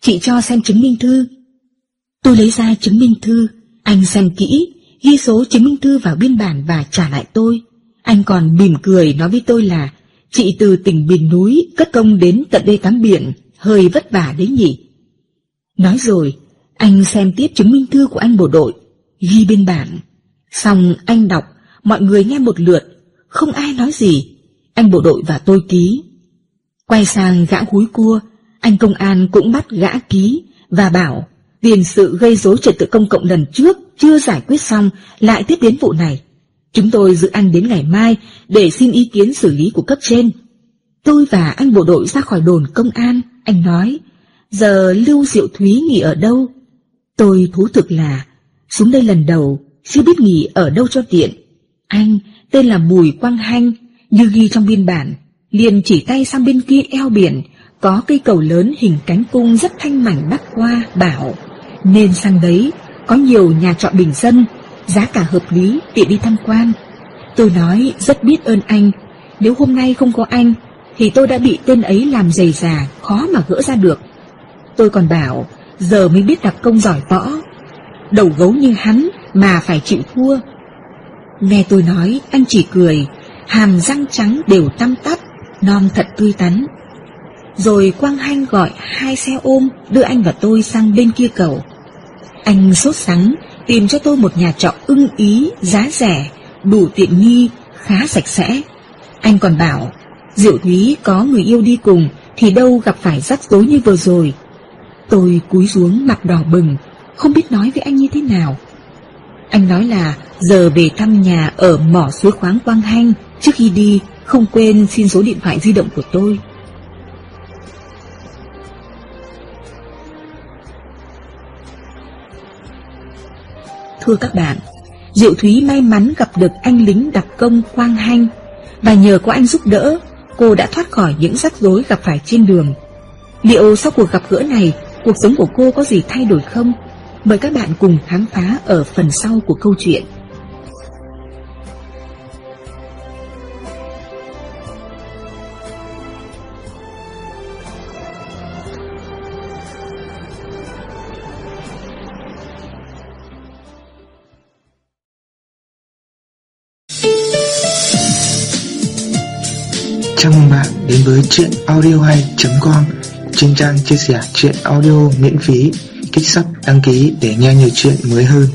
chị cho xem chứng minh thư. Tôi lấy ra chứng minh thư, anh xem kỹ, ghi số chứng minh thư vào biên bản và trả lại tôi. Anh còn mỉm cười nói với tôi là chị từ tỉnh miền núi cất công đến tận đây tắm biển, hơi vất vả đấy nhỉ. Nói rồi, anh xem tiếp chứng minh thư của anh bộ đội, ghi bên bản. Xong anh đọc, mọi người nghe một lượt, không ai nói gì. Anh bộ đội và tôi ký. Quay sang gã húi cua, anh công an cũng bắt gã ký và bảo tiền sự gây rối trật tự công cộng lần trước chưa giải quyết xong lại tiếp đến vụ này. Chúng tôi dự anh đến ngày mai để xin ý kiến xử lý của cấp trên. Tôi và anh bộ đội ra khỏi đồn công an, anh nói, giờ Lưu Diệu Thúy nghỉ ở đâu? Tôi thú thực là, xuống đây lần đầu, chưa biết nghỉ ở đâu cho tiện. Anh, tên là Bùi Quang Hanh, như ghi trong biên bản, liền chỉ tay sang bên kia eo biển, có cây cầu lớn hình cánh cung rất thanh mảnh bắc qua, bảo, nên sang đấy, có nhiều nhà trọ bình dân, giá cả hợp lý tiện đi tham quan. Tôi nói rất biết ơn anh, nếu hôm nay không có anh, thì tôi đã bị tên ấy làm dày già, khó mà gỡ ra được. Tôi còn bảo, giờ mới biết đặc công giỏi võ. Đầu gấu như hắn mà phải chịu thua. Nghe tôi nói, anh chỉ cười, hàm răng trắng đều tăm tắp, non thật tươi tắn. Rồi Quang Hanh gọi hai xe ôm đưa anh và tôi sang bên kia cầu. Anh sốt sắng tìm cho tôi một nhà trọ ưng ý, giá rẻ, đủ tiện nghi, khá sạch sẽ. Anh còn bảo, Diệu Thúy có người yêu đi cùng thì đâu gặp phải rắc rối như vừa rồi. Tôi cúi xuống mặt đỏ bừng, không biết nói với anh như thế nào. Anh nói là giờ về thăm nhà ở mỏ suối khoáng Quang Hanh, trước khi đi không quên xin số điện thoại di động của tôi. Thưa các bạn, Diệu Thúy may mắn gặp được anh lính đặc công Quang Hanh và nhờ có anh giúp đỡ, cô đã thoát khỏi những rắc rối gặp phải trên đường. Liệu sau cuộc gặp gỡ này, cuộc sống của cô có gì thay đổi không? Mời các bạn cùng khám phá ở phần sau của câu chuyện. Đến chuyện audio hay.com Trên trang chia sẻ chuyện audio miễn phí kích sắp đăng ký để nghe nhiều chuyện mới hơn.